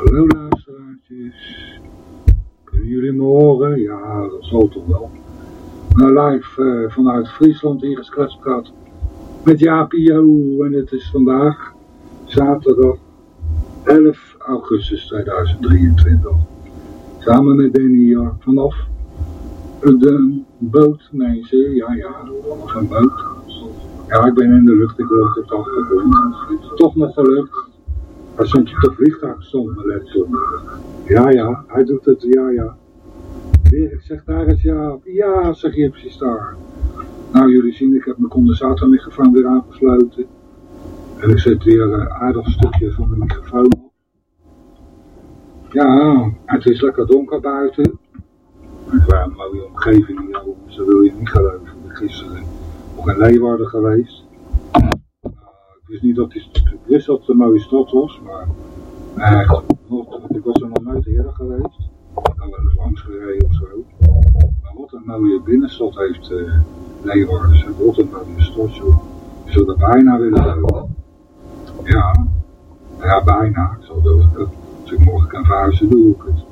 Hallo luisteraartjes. Kunnen jullie me horen? Ja, dat zal toch wel. Live uh, vanuit Friesland hier geskletspraat met Jaapio en het is vandaag zaterdag 11 augustus 2023. Samen met Danny hier vanaf de boot, ja ja, vanaf een boot. Ja, ik ben in de lucht, ik hoor het. Toch nog gelukt. Hij stond op de vliegtuig, stond mijn laptop. Ja, ja, hij doet het, ja, ja. Dirk zegt daar is ja. Ja, zeg je precies daar. Nou, jullie zien, ik heb mijn condensatormicrofoon weer aangesloten. En ik zet weer een aardig stukje van de microfoon op. Ja, het is lekker donker buiten. Was een mooie omgeving zo wil je niet geloven. Gisteren nog in Leeuwarden geweest. Wist niet dat het, dat een mooie stad was, maar ik was er nog nooit eerder geweest. Ik had wel eens langs gereden of zo. Maar wat een mooie binnenstad heeft uh, Leeuwarden. Ze wat een mooie stad, joh. Je zou er bijna willen wonen. Ja, ja, bijna. Ik zal het, als ik morgen kan verhuizen, doe ik het.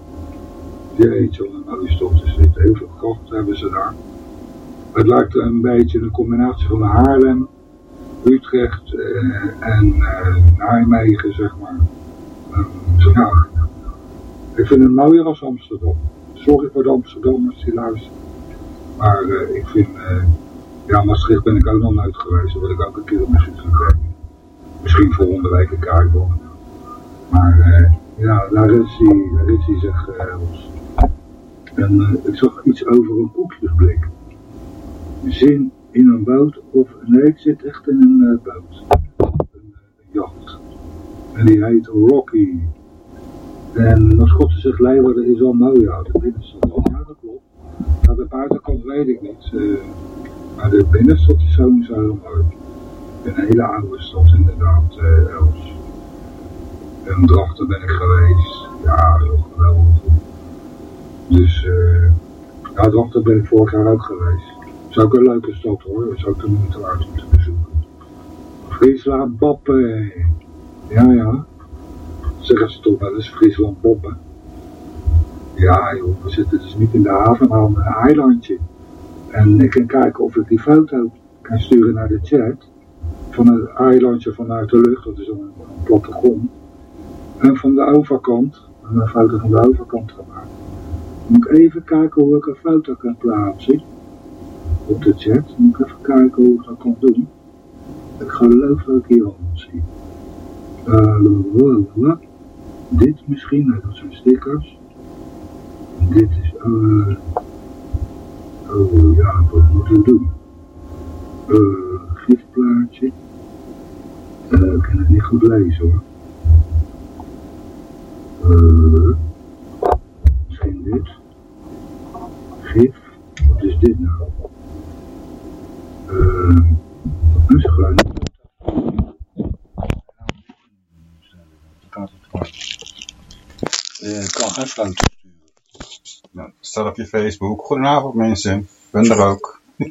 Jeetje, wat een mooie stad is dit. Heel veel kracht hebben ze daar. Het lijkt een beetje een combinatie van Haarlem, Utrecht uh, en uh, Nijmegen, zeg maar. Um, ja, ik vind het mooier als Amsterdam. Sorry voor de Amsterdammers die luisteren. Maar uh, ik vind, ja, Maastricht ben ik ook nog nooit geweest. Daar wil ik ook een keer bezoek gaan Misschien volgende week een. Maar ja, daar is hij, is zeg. En ik zag iets over een koekjesblik zin in een boot of nee, ik zit echt in een uh, boot. Een, een, jacht. En die heet Rocky. En God zegt Leeuwarden is al mooi ja, de binnenstad. Ja, dat klopt. Maar de buitenkant weet ik niet. Uh, maar de binnenstad is sowieso heel mooi. Een hele oude stad inderdaad, uh, Els. En Drachten ben ik geweest. Ja, heel geweldig. Dus, uh, ja, Drachten ben ik vorig jaar ook geweest. Dat is ook een leuke stad hoor, dat is ook de moeite waard om te bezoeken. Friesland Boppen. Ja, ja. Zeggen ze toch wel eens Friesland Boppen. Ja joh, we zitten dus niet in de haven, maar op een eilandje. En ik kan kijken of ik die foto kan sturen naar de chat. Van het eilandje vanuit de lucht, dat is een, een plattegrond. En van de overkant, een foto van de overkant gemaakt. Moet ik even kijken hoe ik een foto kan plaatsen op de chat. Moet ik even kijken hoe ik dat kan doen. Ik geloof dat ik hier al zie. Uh, dit misschien, nee, dat zijn stickers. Dit is, uh, oh ja, wat moet ik doen? Uh, gifplaatje. Uh, ik kan het niet goed lezen hoor. Uh, misschien dit. Gif. Wat is dit nou? Ik kan geen foto sturen. Nou, staat op je Facebook. Goedenavond mensen, ben er ook.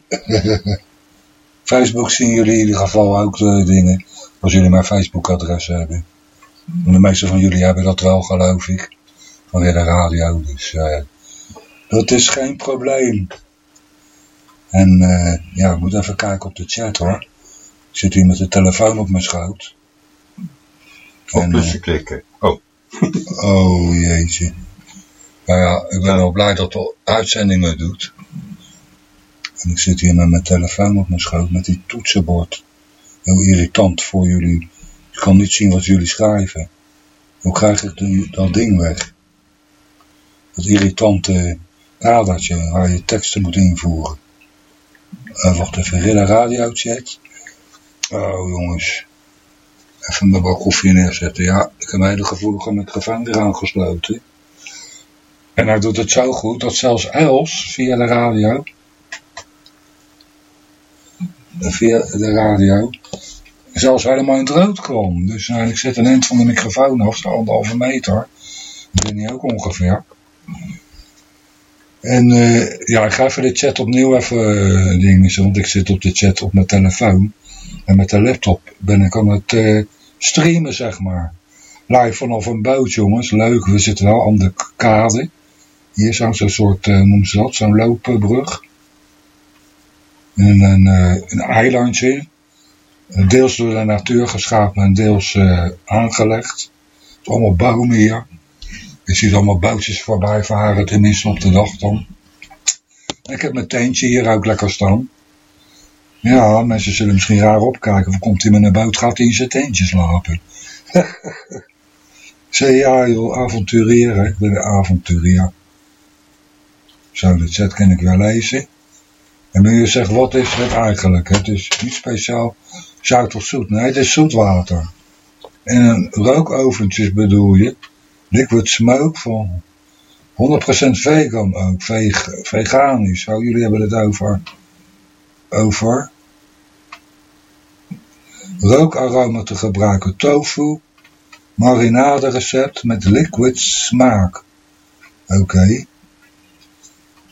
Facebook zien jullie in ieder geval ook de dingen, als jullie mijn Facebook adres hebben. En de meeste van jullie hebben dat wel geloof ik, vanwege de radio, dus uh, dat is geen probleem. En uh, ja, ik moet even kijken op de chat hoor. Ik zit hier met de telefoon op mijn schoot. Op en, uh, klikken. Oh. oh jeetje. Nou ja, ik ben wel blij dat de uitzendingen doet. En ik zit hier met mijn telefoon op mijn schoot met die toetsenbord. Heel irritant voor jullie. Ik kan niet zien wat jullie schrijven. Hoe krijg ik dat ding weg? Dat irritante kadertje waar je teksten moet invoeren. Uh, wacht even, Rilla Radio chat. Oh jongens. Even mijn bak koffie neerzetten. Ja, ik heb hele gevoelige microfoon weer aangesloten. En hij doet het zo goed dat zelfs Els via de radio. Via de radio. Zelfs helemaal in het rood kwam. Dus nou, ik zet een eind van de microfoon af, zo anderhalve meter. Dat ben je ook ongeveer. En uh, ja, ik ga even de chat opnieuw even uh, dingen, want ik zit op de chat op mijn telefoon. En met de laptop ben ik aan het uh, streamen, zeg maar. live vanaf een boot, jongens. Leuk, we zitten wel aan de kade. Hier zo'n zo'n soort, uh, noem ze dat, zo'n loopbrug. En een, een eilandje. Deels door de natuur geschapen en deels aangelegd. Het is allemaal bomen hier. Je ziet allemaal bootjes voorbij varen, tenminste op de dag dan. Ik heb mijn tentje hier ook lekker staan. Ja, mensen zullen misschien raar opkijken. Of komt hij met een boot, gaat hij in zijn tentje slapen. Zeg ja joh, avonturier, ik ben een avonturier. Zo, de chat kan ik wel lezen. En nu je zegt, wat is het eigenlijk? Het is niet speciaal zout of zoet. Nee, het is zoetwater. En een rookoventjes bedoel je. Liquid smoke van 100% vegan ook. Veg veganisch. Oh, jullie hebben het over... Over... Rookaroma te gebruiken. Tofu. Marinade recept met liquid smaak. Oké. Okay.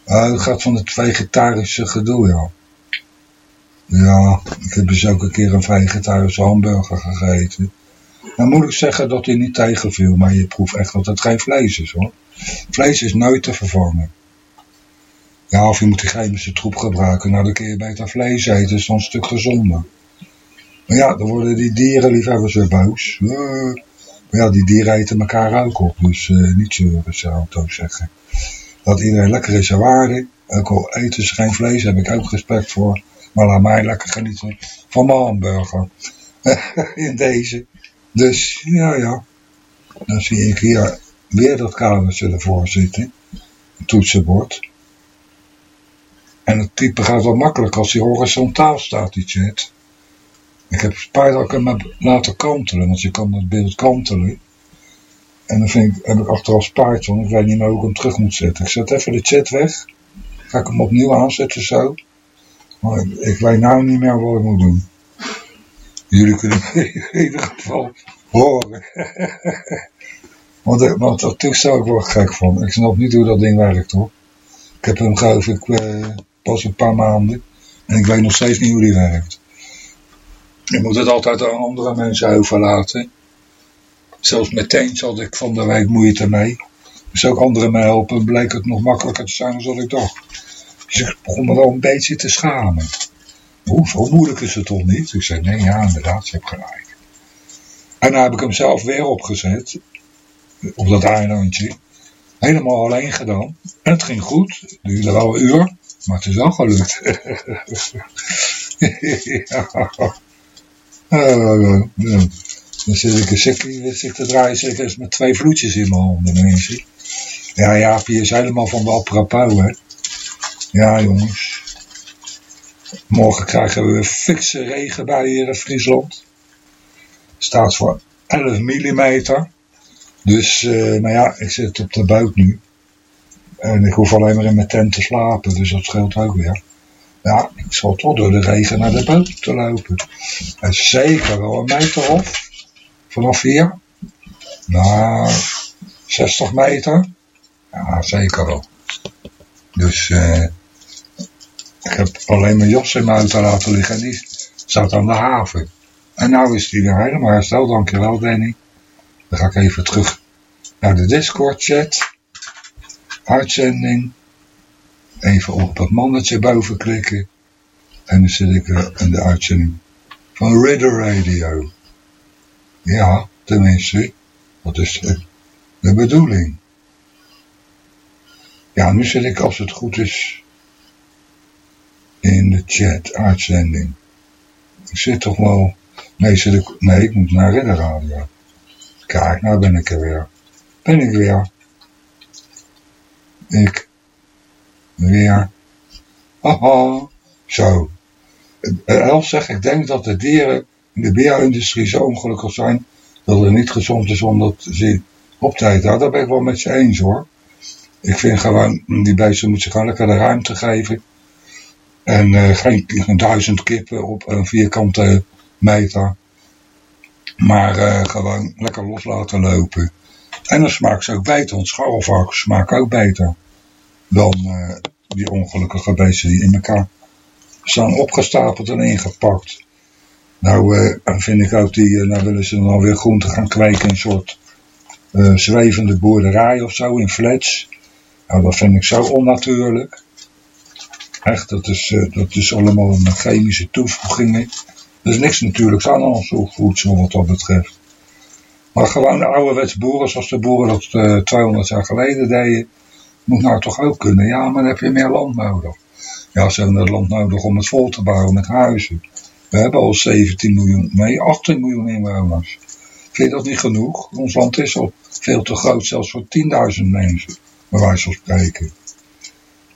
Uh, het gaat van het vegetarische gedoe, ja. Ja, ik heb dus ook een keer een vegetarische hamburger gegeten. Dan moet ik zeggen dat hij niet tegenviel, maar je proeft echt dat het geen vlees is, hoor. Vlees is nooit te vervangen. Ja, of je moet die chemische troep gebruiken, nou dan kun je beter vlees eten, is dan een stuk gezonder. Maar ja, dan worden die dierenliefhebbers weer boos. Uh, maar ja, die dieren eten elkaar ook op, dus uh, niet zeuren, zou ik zo zeggen dat iedereen lekker is zijn waarde. Ook al eten ze geen vlees, heb ik ook respect voor. Maar laat mij lekker genieten van mijn hamburger. In deze. Dus, ja, ja. Dan zie ik hier weer dat kadertje ervoor zitten. Toetsenbord. En het type gaat wel makkelijk als hij horizontaal staat, die chat. Ik heb spijt dat ik hem laten kantelen, want je kan het beeld kantelen. En dan vind ik, heb ik achteraf spijt. Ik weet niet meer hoe ik hem terug moet zetten. Ik zet even de chat weg. Ga ik hem opnieuw aanzetten zo. Maar ik, ik weet nou niet meer wat ik moet doen. Jullie kunnen in ieder geval horen. want, eh, want dat toestel, ik word gek van. Ik snap niet hoe dat ding werkt hoor. Ik heb hem geloof ik uh, pas een paar maanden. En ik weet nog steeds niet hoe die werkt. Je moet het altijd aan andere mensen overlaten. Zelfs meteen had ik van de week moeite mee. Dus ook anderen mij helpen, bleek het nog makkelijker te zijn dan ik dacht. Dus ik begon me wel een beetje te schamen. Hoe, zo moeilijk is het toch niet? Ik zei, nee, ja, inderdaad, je hebt gelijk. En dan heb ik hem zelf weer opgezet. Op dat eilandje. Helemaal alleen gedaan. En het ging goed. Duurde wel een uur. Maar het is wel gelukt. uh, dan zit ik een sikkie te draaien, zit ik met twee vloedjes in mijn handen. Ja, ja, je is helemaal van de apropos, hè. Ja, jongens. Morgen krijgen we fikse regen bij hier in Friesland. Staat voor 11 mm. Dus, uh, nou ja, ik zit op de boot nu. En ik hoef alleen maar in mijn tent te slapen, dus dat scheelt ook weer. Ja, ik zal toch door de regen naar de boot te lopen. En zeker wel een meter of vanaf hier. Nou, 60 meter. Ja, zeker wel. Dus uh, ik heb alleen mijn jas in mijn auto laten liggen en die staat aan de haven. En nou is die weer helemaal hersteld, dankjewel Danny. Dan ga ik even terug naar de Discord chat. Uitzending. Even op het mannetje boven klikken. En dan zit ik in de uitzending van Ridder Radio. Ja, tenminste, dat is de, de bedoeling. Ja, nu zit ik, als het goed is, in de chat, uitzending. Ik zit toch wel... Nee, zit ik... nee ik moet naar Ridder Radio. Kijk, nou ben ik er weer. Ben ik weer. Ik. Weer. Haha. Zo. Els zegt, ik denk dat de dieren in de beerindustrie zo ongelukkig zijn dat het niet gezond is om dat ze op te eten. daar ben ik wel met je eens hoor. Ik vind gewoon, die beesten moeten gewoon lekker de ruimte geven. En uh, geen, duizend kippen op een vierkante meter. Maar uh, gewoon lekker los laten lopen. En dan smaakt ze ook beter, want scharrelvarkens smaken ook beter. Dan uh, die ongelukkige beesten die in elkaar staan opgestapeld en ingepakt. Nou vind ik ook die, nou willen ze dan alweer groenten gaan kweken, een soort eh, zwevende boerderij of zo in flats. Nou, dat vind ik zo onnatuurlijk. Echt, dat is, eh, dat is allemaal een chemische toevoegingen. Er is niks natuurlijks aan ons voedsel wat dat betreft. Maar gewoon de ouderwets boeren, zoals de boeren dat uh, 200 jaar geleden deden, moet nou toch ook kunnen. Ja, maar dan heb je meer land nodig. Ja, ze hebben het land nodig om het vol te bouwen met huizen. We hebben al 17 miljoen, nee, 18 miljoen inwoners. Vind je dat niet genoeg? Ons land is al veel te groot, zelfs voor 10.000 mensen, bij wijze van spreken.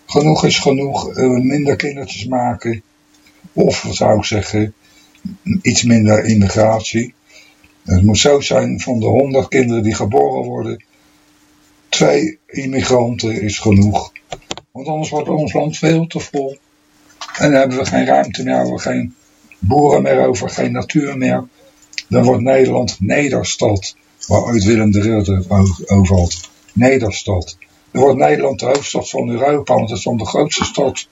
Genoeg is genoeg, uh, minder kindertjes maken. Of, zou ik zeggen, iets minder immigratie. Het moet zo zijn, van de 100 kinderen die geboren worden, twee immigranten is genoeg. Want anders wordt ons land veel te vol. En dan hebben we geen ruimte meer, we geen boeren meer over, geen natuur meer. Dan wordt Nederland Nederstad, waar ooit Willem de Ridder over had. Nederstad. Dan wordt Nederland de hoofdstad van Europa, want het is dan de grootste stad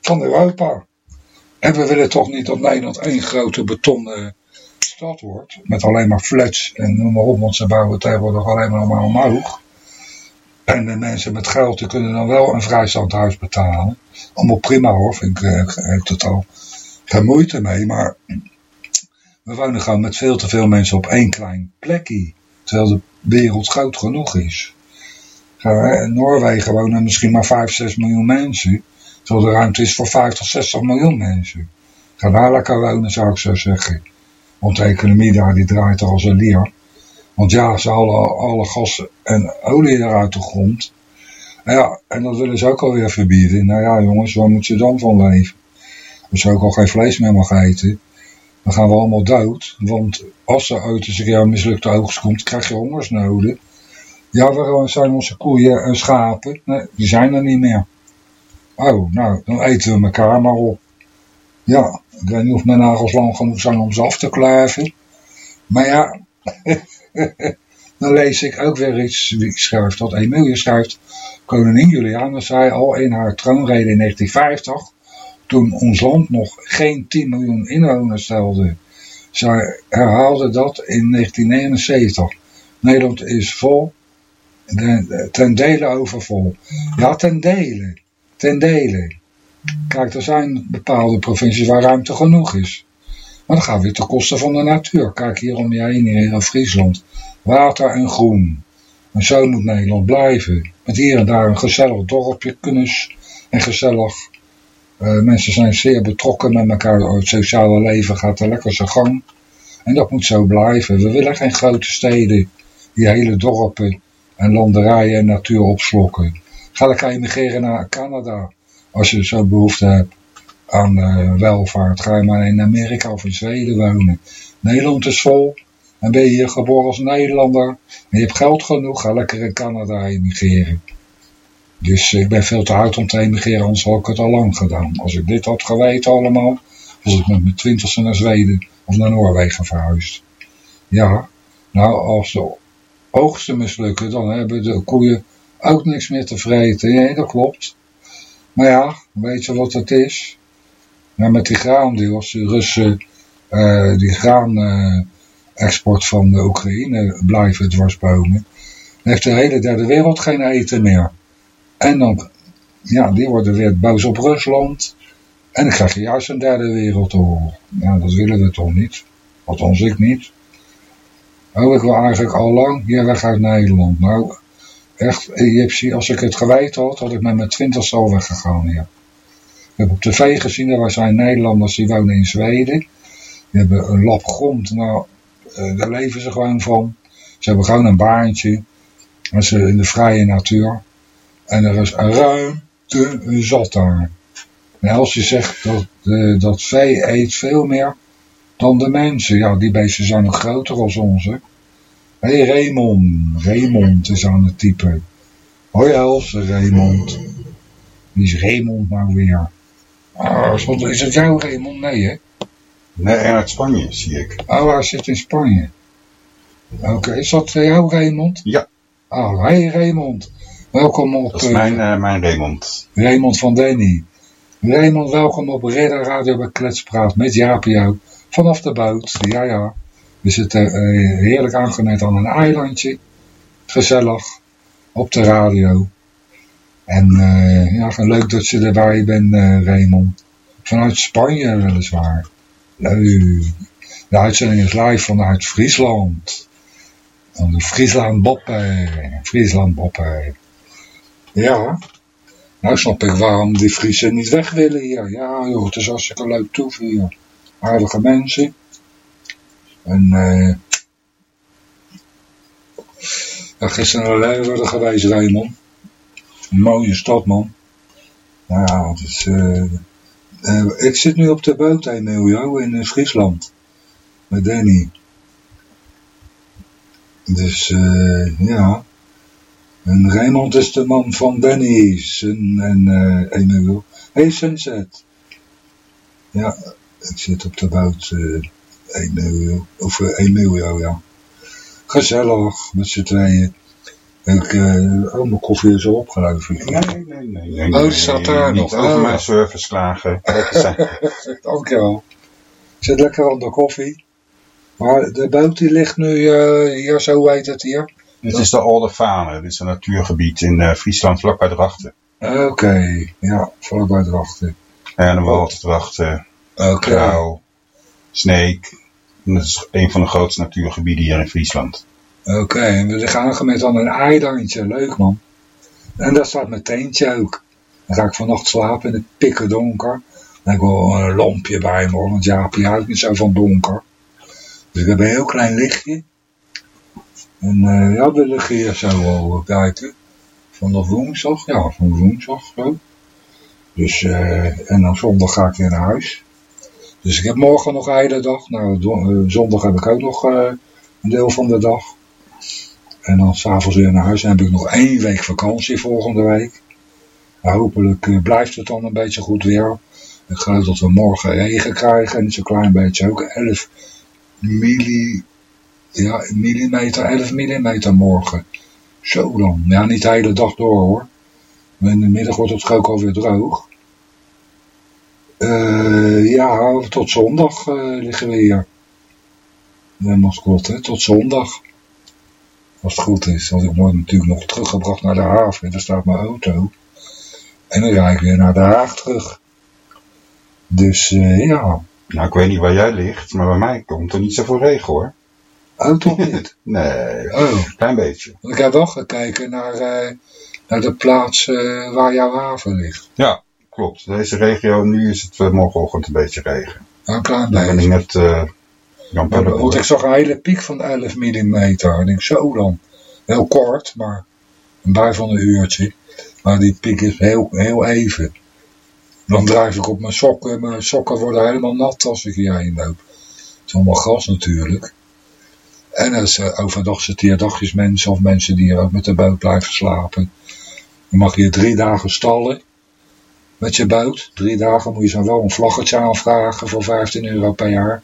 van Europa. En we willen toch niet dat Nederland één grote betonnen stad wordt, met alleen maar flats en noem maar op, want ze bouwen tegenwoordig alleen maar omhoog. En de mensen met geld kunnen dan wel een vrijstandhuis betalen. Allemaal prima hoor, vind ik, eh, ik totaal geen moeite mee. Maar we wonen gewoon met veel te veel mensen op één klein plekje. Terwijl de wereld groot genoeg is. In Noorwegen wonen misschien maar 5, 6 miljoen mensen. Terwijl de ruimte is voor 50, 60 miljoen mensen. Ga daar lekker wonen zou ik zo zeggen. Want de economie daar die draait als een leer. Want ja, ze halen alle gas en olie eruit de grond. ja, en dat willen ze ook alweer verbieden. Nou ja, jongens, waar moet je dan van leven? Als je ook al geen vlees meer mag eten, dan gaan we allemaal dood. Want als er ooit eens een keer een mislukte oogst komt, krijg je hongersnoden. Ja, waar zijn onze koeien en schapen? Nee, die zijn er niet meer. Oh, nou, dan eten we elkaar maar op. Ja, ik weet niet mijn nagels lang genoeg zijn om ze af te kluiven. Maar ja, dan lees ik ook weer iets, wie schrijft dat? Emilie schrijft, koningin Juliana zei al in haar troonrede in 1950, toen ons land nog geen 10 miljoen inwoners stelde. Zij herhaalde dat in 1979. Nederland is vol, ten dele overvol. Ja, ten dele. Ten dele. Kijk, er zijn bepaalde provincies waar ruimte genoeg is. Maar dat gaat weer ten koste van de natuur. Kijk hier om je heen hier in Friesland. Water en groen. En zo moet Nederland blijven. Met hier en daar een gezellig dorpje, kunnis en gezellig. Uh, mensen zijn zeer betrokken met elkaar. Het sociale leven gaat er lekker zijn gang. En dat moet zo blijven. We willen geen grote steden die hele dorpen en landerijen en natuur opslokken. Ga lekker emigreren naar Canada als je zo behoefte hebt aan uh, welvaart. Ga je maar in Amerika of in Zweden wonen. Nederland is vol. En ben je hier geboren als Nederlander. En je hebt geld genoeg. Ga lekker in Canada emigreren. Dus ik ben veel te oud om te emigreren. Anders had ik het al lang gedaan. Als ik dit had geweten allemaal. Was ik met mijn twintigste naar Zweden of naar Noorwegen verhuisd. Ja. Nou als de oogsten mislukken. Dan hebben de koeien ook niks meer te vreten. Nee, dat klopt. Maar ja, weet je wat het is? Nou, met die graandeals, de Russen, uh, die graanexport uh, van de Oekraïne blijven dwarsbomen. Dan heeft de hele derde wereld geen eten meer. En dan, ja, die worden weer boos op Rusland. En dan krijg je juist een derde wereldoorlog. Ja, dat willen we toch niet. Althans ik niet. Oh, ik wil eigenlijk al lang hier weg uit Nederland. Nou, echt, Egyptie, als ik het geweten had, had ik met mijn twintigste al weggegaan hier. Ik heb op tv gezien, dat zijn Nederlanders die wonen in Zweden. Die hebben een lap grond, nou, uh, daar leven ze gewoon van. Ze hebben gewoon een baantje. En ze in de vrije natuur. En er is een ruimte zat daar. En als je zegt dat, uh, dat vee eet veel meer dan de mensen. Ja, die beesten zijn nog groter als onze. Hé hey Raymond, Raymond is aan het typen. Hoi Els, Raymond. Wie is Raymond nou weer? Oh, is het jouw Raymond? Nee, hè? Nee, uit Spanje, zie ik. Oh, hij zit in Spanje. Oké, is dat jouw Raymond? Ja. Oh, hey Raymond. Welkom op... Dat is mijn, uh, mijn Raymond. Raymond van Denny. Raymond, welkom op Redder Radio bij Kletspraat met Jaapio. Vanaf de boot, ja ja. We zitten uh, heerlijk aangenet aan een eilandje. Gezellig. Op de radio. En uh, ja, leuk dat je erbij bent, uh, Raymond. Vanuit Spanje weliswaar. Leuk. De uitzending is live vanuit Friesland. Van de Friesland Bopper. Friesland Bopper. Ja. Nou snap ik waarom die Friesen niet weg willen hier. Ja joh, het is hartstikke leuk toe hier. Aardige mensen. En eh... Gisteren naar Leeuwarden geweest, Raymond. Een mooie stad, man. Is... Uh, uh, ik zit nu op de boot, Emilio, in Friesland. Met Danny. Dus, uh, ja... En Raymond is de man van Denny's en, en Emilio. Hey Sunset. Ja, ik zit op de boot uh, Emilio, of uh, Emilio, ja. Gezellig, met z'n tweeën. Ik, uh, oh, mijn koffie is al opgelopen. Nee, nee, nee. nee, nee oh, het staat daar nog. Niet over oh. mijn service klagen. Dankjewel. Ik zit lekker aan de koffie. Maar de boot die ligt nu uh, hier, zo heet het hier. Dit is de Oude Fane. Dit is een natuurgebied in uh, Friesland, vlakbij Drachten. Oké, okay. ja, vlakbij Drachten. En de Walddrachten, okay. Krauw, Sneek. Dat is een van de grootste natuurgebieden hier in Friesland. Oké, okay. en we gaan met dan een eilandje. Leuk man. En daar staat mijn teentje ook. Dan ga ik vannacht slapen in het pikken donker. Dan heb ik wel een lampje bij me, want Jaapie houdt niet zo van donker. Dus ik heb een heel klein lichtje. En uh, ja, we liggen hier zo al kijken. Van de woensdag, ja, van woensdag zo. Dus, uh, en dan zondag ga ik weer naar huis. Dus ik heb morgen nog hele dag. Nou, uh, zondag heb ik ook nog een deel van de dag. En dan s'avonds weer naar huis. Dan heb ik nog één week vakantie volgende week. Nou, hopelijk blijft het dan een beetje goed weer. Ik geloof dat we morgen regen krijgen. En zo'n klein beetje ook. 11 milli ja, millimeter, 11 millimeter morgen. Zo dan. Ja, niet de hele dag door hoor. In de middag wordt het ook alweer droog. Uh, ja, tot zondag uh, liggen we hier. Klopt, hè? Tot zondag. Als het goed is. Want ik word natuurlijk nog teruggebracht naar de haven. Daar staat mijn auto. En dan rijd ik weer naar de Haag terug. Dus uh, ja. Nou, ik weet niet waar jij ligt, maar bij mij komt er niet zoveel regen hoor. Oh, toch niet? nee, oh. klein beetje. Ik heb wel gekeken naar, naar de plaats waar jouw haven ligt. Ja, klopt. Deze regio, nu is het uh, morgenochtend een beetje regen. Een klein beetje. Dan. Jan ja, want ik zag een hele piek van 11 mm. En ik zo dan. Heel kort, maar een bij van een uurtje. Maar die piek is heel, heel even. Dan drijf ik op mijn sokken. Mijn sokken worden helemaal nat als ik hierheen loop. Het is allemaal gas natuurlijk. En als uh, overdag zitten hier dagjes mensen of mensen die hier ook met de boot blijven slapen. Je mag hier drie dagen stallen met je boot. Drie dagen moet je zo wel een vlaggetje aanvragen voor 15 euro per jaar.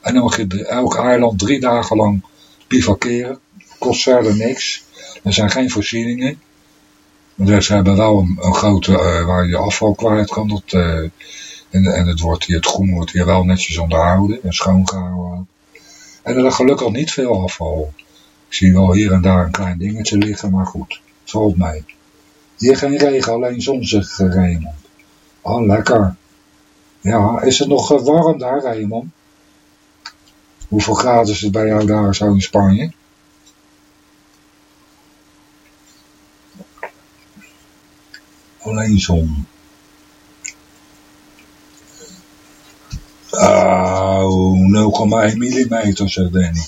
En dan mag je elk eiland drie dagen lang bivakeren. Kost verder niks. Er zijn geen voorzieningen. Dus ze hebben wel een, grote uh, waar je afval kwijt kan. Dat, uh, en, en het, wordt hier, het groen wordt hier wel netjes onderhouden en schoongehouden. En er ligt gelukkig niet veel afval. Ik zie wel hier en daar een klein dingetje liggen, maar goed, het valt mee. Hier geen regen, alleen zon, zegt Raymond. Oh, lekker. Ja, is het nog warm daar, Raymond? Hoeveel graden is het bij jou daar zo in Spanje? Alleen zon. Oh, 0,1 mm, zegt Danny.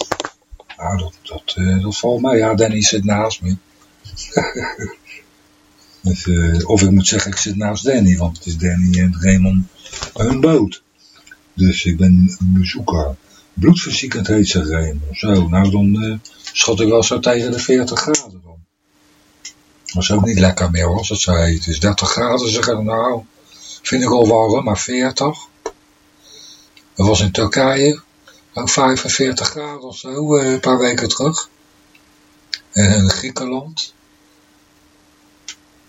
Nou, dat, dat, uh, dat valt mij. Ja, Danny zit naast me. uh, of ik moet zeggen, ik zit naast Danny, want het is Danny en Raymond hun boot. Dus ik ben een bezoeker. Bloedverziekend heet ze Raymond. Zo, nou dan uh, schat ik wel zo tegen de 40 graden dan. Dat is ook niet lekker meer als het zo heet. Dus 30 graden zeggen nou, vind ik al warm, maar 40. Dat was in Turkije, ook 45 graden of zo, eh, een paar weken terug. En in Griekenland.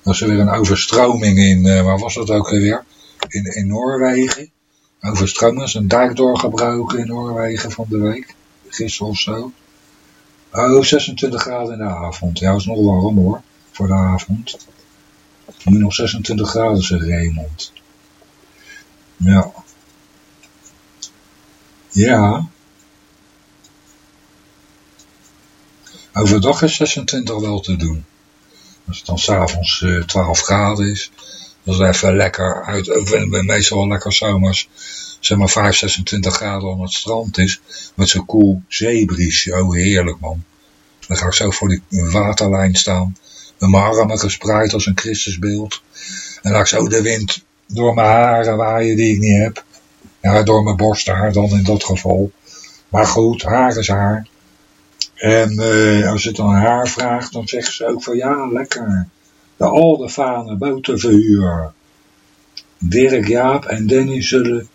Was er weer een overstroming in, uh, waar was dat ook weer? In, Noorwegen. Overstroming, is een dijk doorgebroken in Noorwegen van de week. Gisteren of zo. Oh, 26 graden in de avond. Ja, is nog warm hoor, voor de avond. Nu nog 26 graden, zegt Raymond. Ja. Ja. Overdag is 26 wel te doen. Als het dan s'avonds uh, 12 graden is, dat is even lekker uit, uh, meestal wel lekker zomers, zeg maar 5, 26 graden aan het strand is, met zo'n koel zeebries. Oh, heerlijk man. Dan ga ik zo voor die waterlijn staan, met mijn armen gespreid als een Christusbeeld. En laat ik zo de wind door mijn haren waaien die ik niet heb. Ja, door mijn borsthaar dan in dat geval. Maar goed, haar is haar. En uh, als het dan haar vraagt, dan zegt ze ook van ja, lekker. De Aldefanen botenverhuur. Dirk, Jaap en Danny zullen,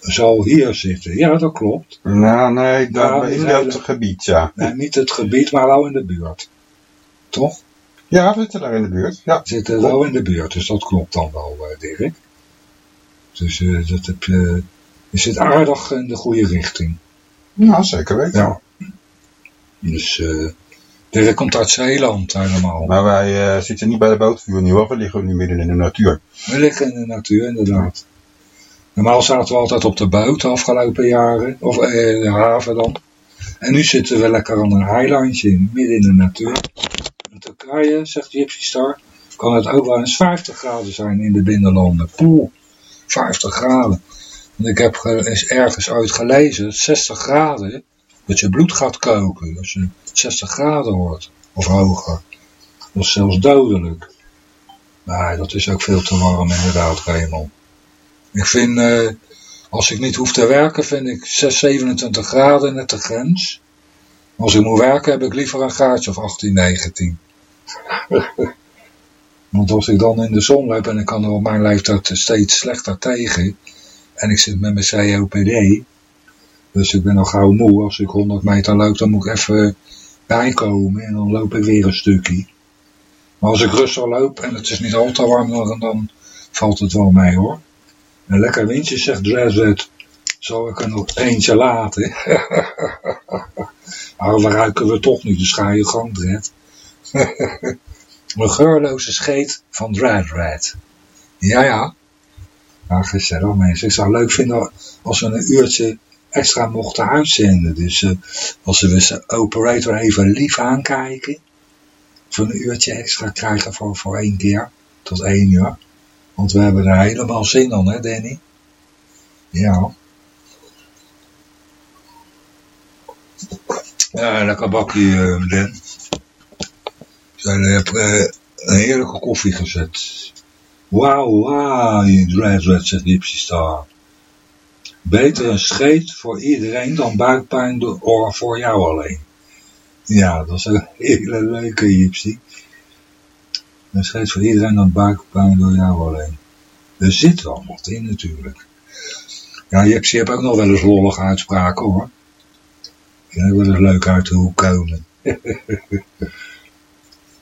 zal hier zitten. Ja, dat klopt. Nou, nee, dat is het gebied, ja. Nee, niet het gebied, maar wel in de buurt. Toch? Ja, we zitten daar in de buurt. Ja. Zitten wel in de buurt, dus dat klopt dan wel, uh, Dirk. Dus uh, dat heb je, is het aardig in de goede richting. Ja, zeker weten. Ja. Dus uh, Dirk komt uit Zeeland helemaal. Maar wij uh, zitten niet bij de bootvuur nu, we liggen nu midden in de natuur. We liggen in de natuur, inderdaad. Normaal zaten we altijd op de boot de afgelopen jaren, of uh, de haven dan. En nu zitten we lekker aan een eilandje midden in de natuur. In Turkije, zegt Gypsy Star, kan het ook wel eens 50 graden zijn in de binnenlanden. Poeh, 50 graden. Want ik heb eens ergens ooit gelezen, 60 graden, dat je bloed gaat koken als je 60 graden wordt, of hoger. Dat is zelfs dodelijk. Nee, dat is ook veel te warm inderdaad, Raymond. Ik vind, uh, als ik niet hoef te werken, vind ik 6, 27 graden net de grens. Als ik moet werken, heb ik liever een graadje of 18, 19. Want als ik dan in de zon loop en ik kan er op mijn leeftijd steeds slechter tegen. En ik zit met mijn COPD. Dus ik ben al gauw moe. Als ik 100 meter loop, dan moet ik even bijkomen. En dan loop ik weer een stukje. Maar als ik rustig loop en het is niet al te warm, dan, dan valt het wel mee hoor. Een lekker windje, zegt Dresdet. Zal ik er nog eentje laten? maar we ruiken we toch niet, dus ga gang, Dred. Een geurloze scheet van Dread Ja, ja. Ja, gezellig mensen. Ik zou het leuk vinden als we een uurtje extra mochten uitzenden. Dus uh, als we de operator even lief aankijken. We een uurtje extra krijgen voor, voor één keer. Tot één uur. Want we hebben er helemaal zin aan, hè Danny? Ja. Ja, lekker bakje, uh, Dan. Ze heb uh, een heerlijke koffie gezet. Wauw, wauw, je Red zegt Gypsy Star. Beter een scheet voor iedereen dan buikpijn door, voor jou alleen. Ja, dat is een hele leuke Gypsy. Een scheet voor iedereen dan buikpijn door jou alleen. Er zit wel wat in natuurlijk. Ja, Gypsy heeft ook nog wel eens lollige uitspraken hoor. Die ook wel eens leuk uit de hoek komen.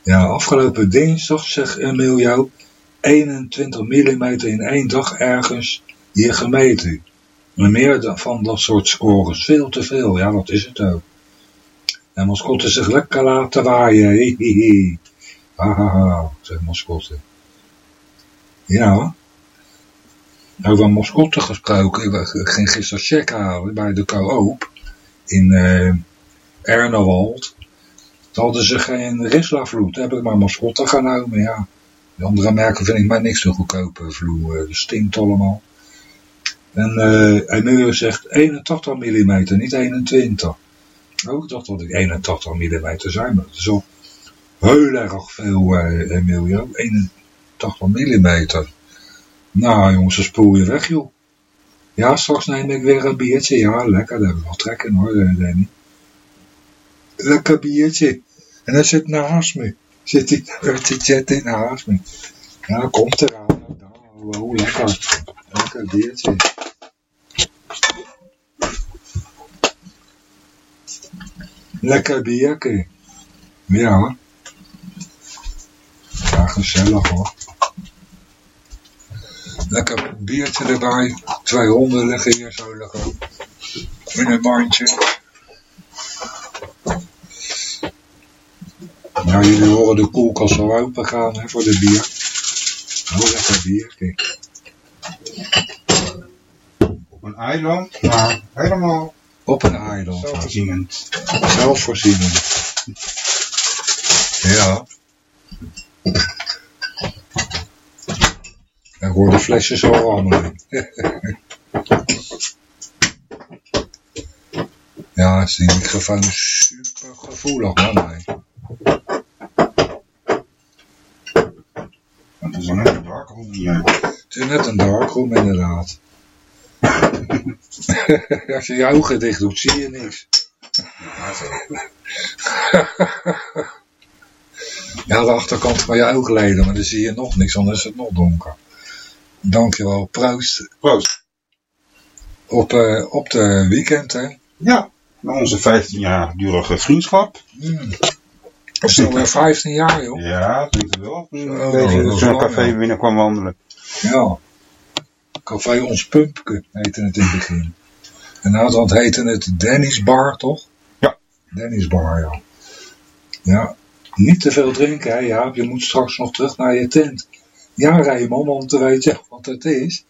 ja, afgelopen dinsdag, zegt Emilio, 21 mm in één dag ergens hier gemeten. Maar meer van dat soort scores, veel te veel. Ja, dat is het ook. En mascotte zich lekker laten waaien. Hihihi. Hahaha, zegt mascotte. Ja. Over mascotte gesproken. Ik ging gisteren check halen bij de Coop in uh, Ernewald. Toen hadden ze geen Risla-vloed. Heb ik maar mascotte genomen, ja. De andere merken vind ik maar niks zo goedkope vloer. Dat stinkt allemaal. En Emilio zegt 81 mm, niet 21. Ook dacht dat ik 81 mm zijn, maar dat is heel erg veel, uh, Emilio. 81 mm. Nou jongens, dan spoel je weg joh. Ja, straks neem ik weer een biertje. Ja, lekker, daar heb ik wel trek in hoor, Danny. Lekker biertje. En hij zit naast me. Zit hij te chatten naast me. Ja, komt eraan. Oh, lekker. Lekker biertje. Lekker biertje. Ja hoor. Ja, gezellig hoor. Lekker biertje erbij. Twee honden liggen hier zo lekker in een mandje. Nou, jullie horen de koelkast al open gaan hè, voor de bier. Oh, lekker bier, kijk. Op een eiland, maar helemaal Op een eiland. zelfvoorzienend. Zelfvoorzienend. Ja. Ik hoor de flesjes al rammelen. ja, is die microfoon super gevoelig, man. Het is een hele darkroom hier. Het is net een darkroom, inderdaad. Als je je ogen dicht doet, zie je niks. ja, de achterkant van je oogleden, maar dan zie je nog niks, anders is het nog donker. Dankjewel, proost. Proost. Op, eh, op de weekend, hè. Ja, na onze 15 jaar durige vriendschap. Dat is alweer 15 jaar, joh. Ja, denk ik wel. Zo, Een dat is zo'n lang, café ja. binnen kwam wandelen. Ja. Café Ons Pumpke heette het in het begin. En dat heette het Dennis Bar, toch? Ja. Dennis Bar, ja. Ja. Niet te veel drinken, hè, Jaap. Je moet straks nog terug naar je tent. Ja, Raymond, om te weten wat het is.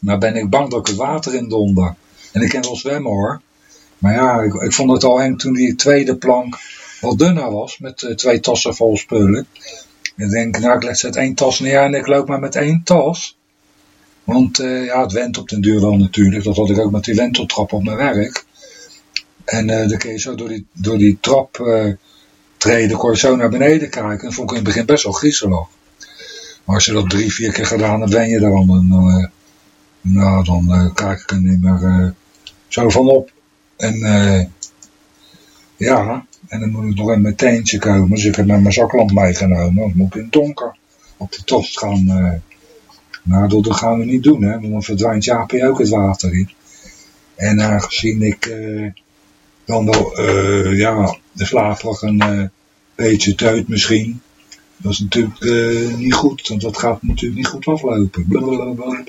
Maar ben ik bang dat ik het water in donder. En ik kan wel zwemmen, hoor. Maar ja, ik, ik vond het al eng toen die tweede plank wat dunner was. Met eh, twee tassen vol spullen. Ik denk, nou, ik leg zet één tas neer en ik loop maar met één tas. Want eh, ja, het went op den duur wel natuurlijk. Dat had ik ook met die wenteltrap op mijn werk. En dan kun je zo door die, door die trap eh, treden, kon je zo naar beneden kijken. En vond ik in het begin best wel griezelig. Maar als je dat drie, vier keer gedaan hebt, ben je er. En, eh, nou, dan kijk ik er niet meer zo van op. En ja, en dan moet ik nog in mijn teentje komen. Dus ik heb met mijn zaklamp meegenomen. Dan moet ik in het donker op de tocht gaan. Nou, dat gaan we niet doen, hè. Want dan verdwijnt Jaapie ook het water in. En aangezien ik eh, dan wel, eh, ja, de slaperig een eh, beetje teut misschien. Dat is natuurlijk niet goed, want dat gaat natuurlijk niet goed aflopen. Blablabla.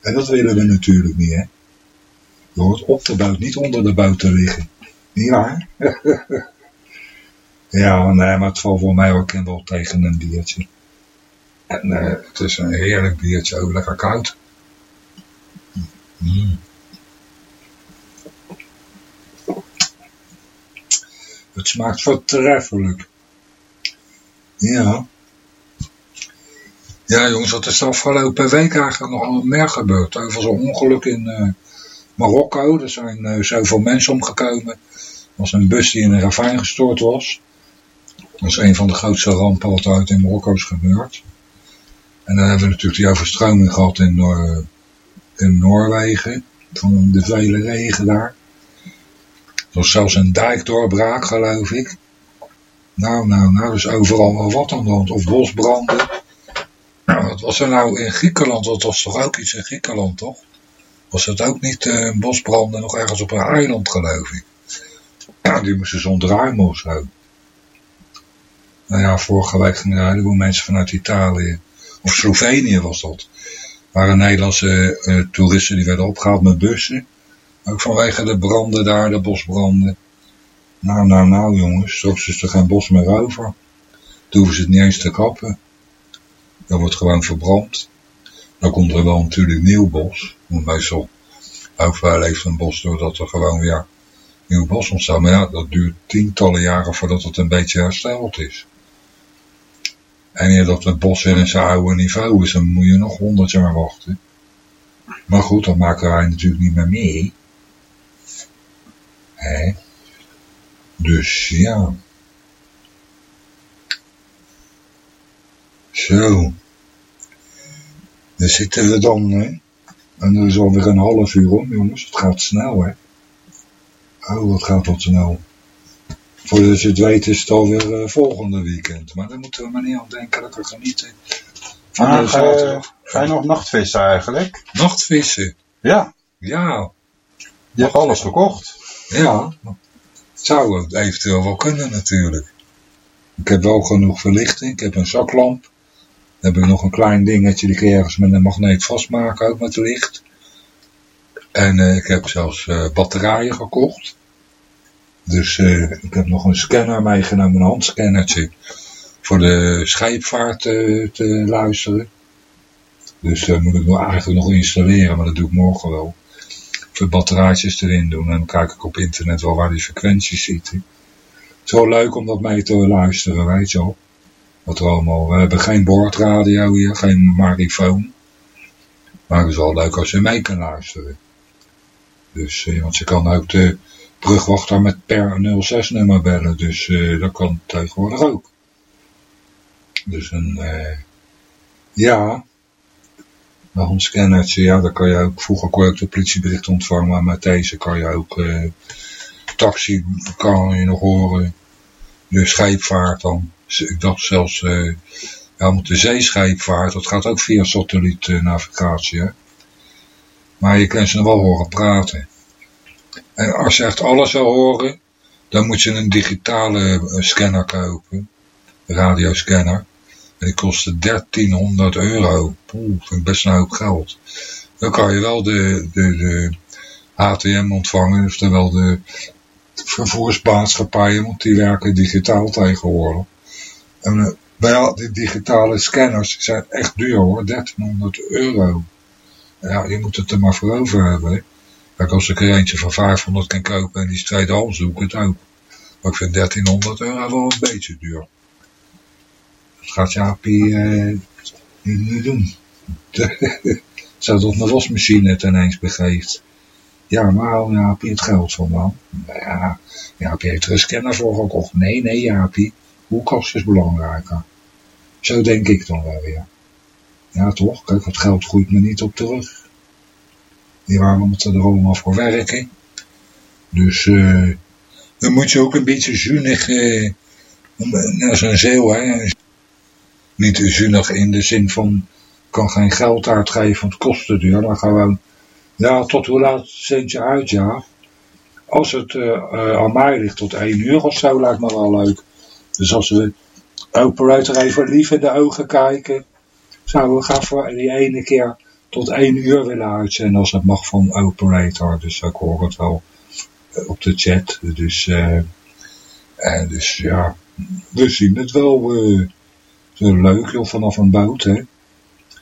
En dat willen we natuurlijk niet, hè. Je hoort op de boot, niet onder de boot te liggen. Niet waar? ja, nee, maar het valt voor mij ook wel tegen een biertje. Eh, het is een heerlijk biertje, ook lekker koud. Mm. Het smaakt voortreffelijk. Ja. Ja jongens, wat is de afgelopen week eigenlijk nog meer gebeurd? Over zo'n ongeluk in eh, Marokko. Er zijn eh, zoveel mensen omgekomen. Er was een bus die in een ravijn gestort was. Dat is een van de grootste rampen wat uit in Marokko is gebeurd. En dan hebben we natuurlijk die overstroming gehad in, Noor- in Noorwegen. Van de vele regen daar. Er was zelfs een dijkdoorbraak, geloof ik. Nou, nou, nou, dus overal wel wat hand. Of bosbranden. Nou, wat was er nou in Griekenland? Dat was toch ook iets in Griekenland, toch? Was het ook niet eh, bosbranden nog ergens op een eiland, geloof ik? Ja, die moesten ze ontruimen of zo. Nou ja, vorige week gingen er een heleboel mensen vanuit Italië, of Slovenië was dat. waren Nederlandse eh, toeristen die werden opgehaald met bussen. Ook vanwege de branden daar, de bosbranden. Nou, nou, nou jongens, straks is er geen bos meer over. Toen hoeven ze het niet eens te kappen. Dat wordt gewoon verbrand. Dan komt er wel natuurlijk nieuw bos. Want meestal overal leeft een bos doordat er gewoon weer nieuw bos ontstaat. Maar ja, dat duurt tientallen jaren voordat het een beetje hersteld is. En eer dat het bos in zijn oude niveau is, dan moet je nog honderd jaar wachten. Maar goed, dat maken wij natuurlijk niet meer mee. Hè? Dus ja. Zo. Daar zitten we dan, hè. En er is alweer een half uur om, jongens. Het gaat snel, hè. Oh, wat gaat dat snel. Voordat je het weet is het alweer uh, volgende weekend. Maar daar moeten we maar niet aan denken. Lekker genieten. Van Maar de ga, je, ga je nog nachtvissen eigenlijk? Nachtvissen. Ja, Ja. je hebt alles gekocht. Ja. Zou het eventueel wel kunnen natuurlijk. Ik heb wel genoeg verlichting. Ik heb een zaklamp. Dan heb ik nog een klein dingetje. Die je ergens met een magneet vastmaken. Ook met licht. En uh, ik heb zelfs uh, batterijen gekocht. Dus eh, ik heb nog een scanner meegenomen, een handscannertje, voor de scheepvaart eh, te luisteren. Dus dat moet ik nog eigenlijk nog installeren, maar dat doe ik morgen wel. Even batterijtjes erin doen en dan kijk ik op internet wel waar die frequenties zitten. Het is wel leuk om dat mee te luisteren, weet je wel. Wat er allemaal, we hebben geen boordradio hier, geen marifoon. Maar het is wel leuk als je mee kan luisteren. Dus, eh, want je kan ook de brugwachter met per 06 nummer bellen. Dus eh, dat kan tegenwoordig ook. Dus een, eh, ja, nog een scannertje, ja, daar kan je ook, vroeger kon je ook de politiebericht ontvangen, maar met deze kan je ook, eh, taxi kan je nog horen, de scheepvaart dan. Ik dacht zelfs, ja, met de zeescheepvaart, dat gaat ook via satellietnavigatie, hè. Maar je kan ze nog wel horen praten. En als je echt alles wil horen, dan moet je een digitale eh, scanner kopen. Radioscanner. En die kostte 1300 euro. Poeh, vind best een geld. Dan kan je wel de, de, de HTM ontvangen, dus dan wel de vervoersmaatschappijen, want die werken digitaal tegenwoordig. En bij al die digitale scanners zijn echt duur hoor, 1300 euro. Ja, je moet het er maar voor over hebben. Kijk, als ik er eentje van 500 kan kopen en die is tweedehands, doe ik het ook. Maar ik vind 1300 euro wel een beetje duur. Dat gaat Jaapie eh, niet doen. Zou dat mijn wasmachine het ineens begeeft. Ja, maar haal Jaapie het geld van dan? Nou ja, Jaapie heeft er een scanner voor gekocht. Nee, nee Jaapie, koelkast is belangrijker. Zo denk ik dan wel weer. Ja toch, kijk, het geld groeit me niet op terug. Die waren moeten er allemaal voor werken. Dus uh, dan moet je ook een beetje zuinig, uh, nou, zo'n zeeuw, hè. Niet zuinig in de zin van, kan geen geld uitgeven, want het kost te duur. Dan gewoon, ja, tot hoe laat zend je uit, ja. Als het uh, aan mij ligt tot één uur of zo, lijkt me wel leuk. Dus als we operator even lief in de ogen kijken, zouden we gaan voor die ene keer tot één uur willen uitzenden als het mag van operator. Dus ik hoor het wel op de chat. Dus, uh, en dus ja, we zien het wel uh, leuk joh, vanaf een boot. Hè.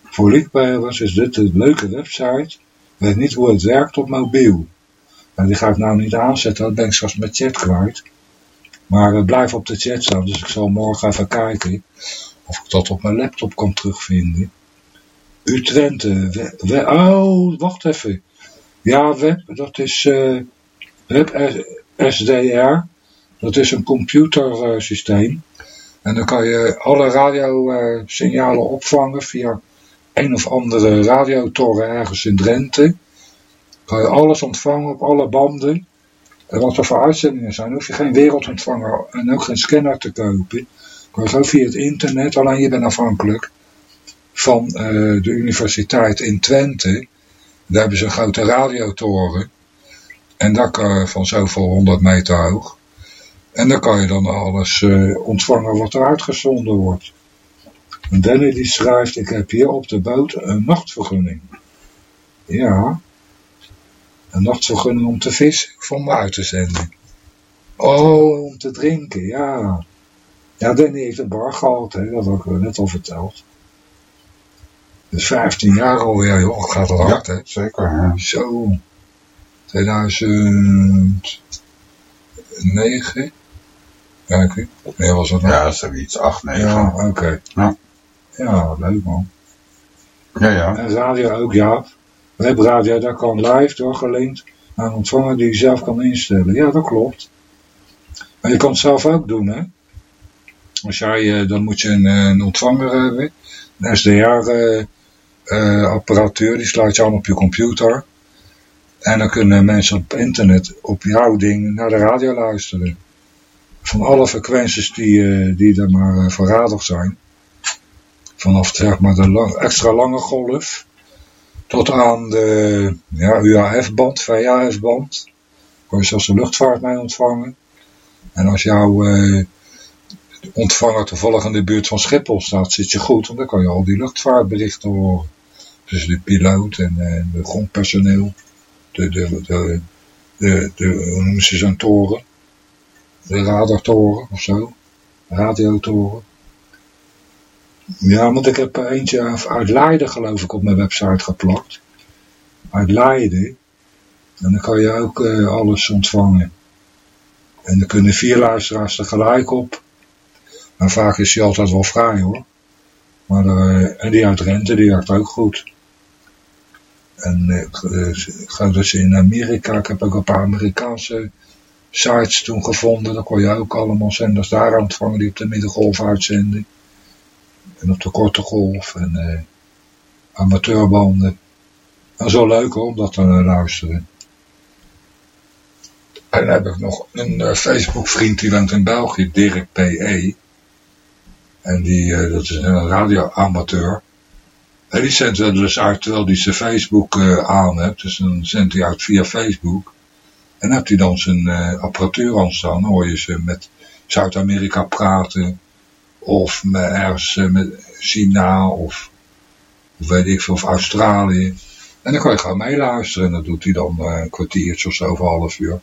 Voor lichtbeheerders is dit een leuke website. Weet niet hoe het werkt op mobiel. En die ga ik nou niet aanzetten, dat ben ik straks met chat kwijt. Maar het blijft op de chat staan, dus ik zal morgen even kijken of ik dat op mijn laptop kan terugvinden. Utrechte, we, oh, wacht even. Ja, web, dat is uh, web SDR. Dat is een computersysteem. En dan kan je alle radiosignalen opvangen via een of andere radiotoren ergens in Drenthe. Kan je alles ontvangen op alle banden. En wat er voor uitzendingen zijn, hoef je geen wereldontvanger en ook geen scanner te kopen. Kan je gewoon via het internet, alleen je bent afhankelijk van uh, de universiteit in Twente. Daar hebben ze een grote radiotoren. En daar kan van zoveel honderd meter hoog. En dan kan je dan alles uh, ontvangen wat er uitgezonden wordt. En Danny die schrijft, ik heb hier op de boot een nachtvergunning. Ja, een nachtvergunning om te vissen of om uit te zenden. Oh, om te drinken, ja. Ja, Danny heeft een bar gehad, hè, dat heb ik net al verteld. Dus 15 jaar alweer, joh, gaat het hard, ja, hè? zeker, ja. Zo. 2009. Kijk, nee, was het nou? Ja, zoiets, 8, 9. Ja, oké. Okay. Ja. ja, leuk man. Ja, ja. En radio ook, ja. Webradio, daar kan live doorgelinkt naar een ontvanger die je zelf kan instellen. Ja, dat klopt. Maar je kan het zelf ook doen, hè. Als jij, dan moet je een, een ontvanger hebben. Een SDR uh, apparatuur, die sluit je aan op je computer. En dan kunnen mensen op internet op jouw ding naar de radio luisteren. Van alle frequenties die, uh, die er maar uh, verradigd zijn. Vanaf zeg maar de extra lange golf. Tot aan de ja, UAF-band, VHF-band. Kun je zelfs de luchtvaart mee ontvangen. En als jouw uh, ontvanger toevallig in de buurt van Schiphol staat, zit je goed. Want dan kan je al die luchtvaartberichten horen. Dus de piloot en uh, de grondpersoneel. De, de, de, de, de, hoe noemen ze toren? De radartoren of zo. Radiotoren. Ja, want ik heb eentje uit Leiden geloof ik op mijn website geplakt. Uit Leiden. En dan kan je ook uh, alles ontvangen. En er kunnen vier luisteraars tegelijk op. Maar vaak is hij altijd wel vrij hoor. Maar uh, en die uit Rente, die werkt ook goed. En ik geloof dat ze in Amerika, ik heb ook een paar Amerikaanse sites toen gevonden. Dan kon je ook allemaal zenders daar ontvangen die op de middengolf uitzenden. En op de korte golf en uh, amateurbanden. En zo leuk hoor, om dat te luisteren. En dan heb ik nog een Facebook vriend die woont in België, Dirk P.E. En die, dat is een radioamateur. En die zendt dus uit terwijl hij zijn Facebook uh, aan hebt. Dus dan zendt hij uit via Facebook. En hebt hij dan zijn apparatuur aan staan. Dan hoor je ze met Zuid-Amerika praten. Of met, ergens met China of, weet ik veel, of Australië. En dan kan je gewoon meeluisteren. En dat doet hij dan een kwartiertje of zo, of half uur.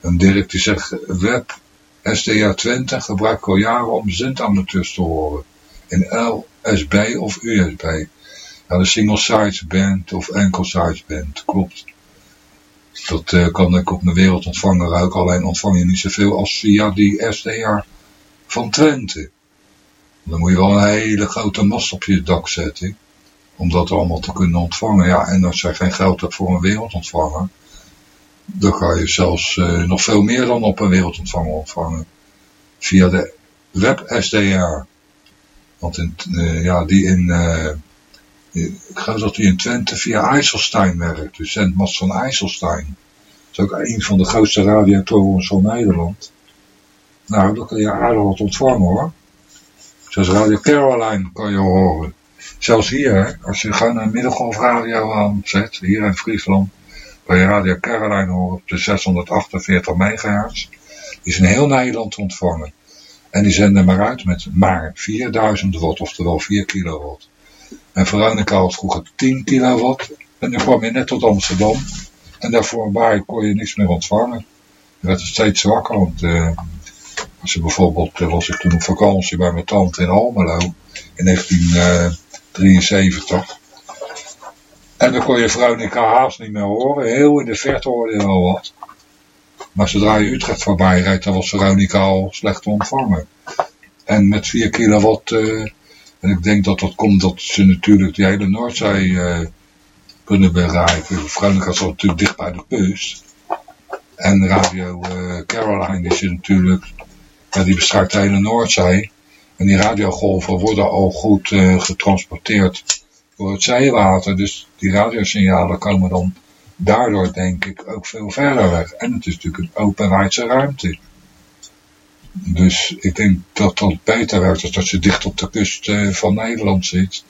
En Dirk die zegt, web SDA 20 gebruik ik al jaren om zendamateurs te horen. In LSB of USB. Ja, de single size band of enkel size band, klopt. Dat uh, kan ik op mijn wereldontvanger ook, alleen ontvang je niet zoveel als via die SDA van Twente. Dan moet je wel een hele grote mast op je dak zetten, om dat allemaal te kunnen ontvangen. Ja, en als je geen geld hebt voor een wereldontvanger, dan kan je zelfs uh, nog veel meer dan op een wereldontvanger ontvangen. Via de web SDR. Want in, uh, ja, die in, uh, ik geloof dat die in Twente via IJsselstein werkt. Dus zendmast van IJsselstein. Dat is ook een van de grootste radiotorens van Nederland. Nou, dan kun je aardig wat hoor. Zoals Radio Caroline kan je horen. Zelfs hier, als je gewoon een middengolfradio aanzet, hier in Friesland, kan je Radio Caroline horen op de 648 megahertz. Die is in heel Nederland ontvangen. En die zenden maar uit met maar 4000 watt, oftewel 4 kilowatt. En Veronica had vroeger 10 kilowatt. En dan kwam je net tot Amsterdam. En daarvoor kon je niks meer ontvangen. Je werd steeds zwakker, want uh, als je bijvoorbeeld, uh, was ik toen op vakantie bij mijn tante in Almelo in 1973. En dan kon je Veronica haast niet meer horen. Heel in de verte hoorde je wel wat. Maar zodra je Utrecht voorbij rijdt, dan was Veronica al slecht te ontvangen. En met 4 kilowatt, uh, en ik denk dat dat komt dat ze natuurlijk die hele Noordzee uh, kunnen bereiken. Veronica is natuurlijk dicht bij de kust. En Radio uh, Caroline zit natuurlijk, ja, die bestrijkt de hele Noordzee. En die radiogolven worden al goed getransporteerd door het zeewater. Dus die radiosignalen komen dan daardoor denk ik ook veel verder weg. En het is natuurlijk een openwijdse ruimte. Dus ik denk dat dat beter werkt als dat je dicht op de kust uh, van Nederland zit.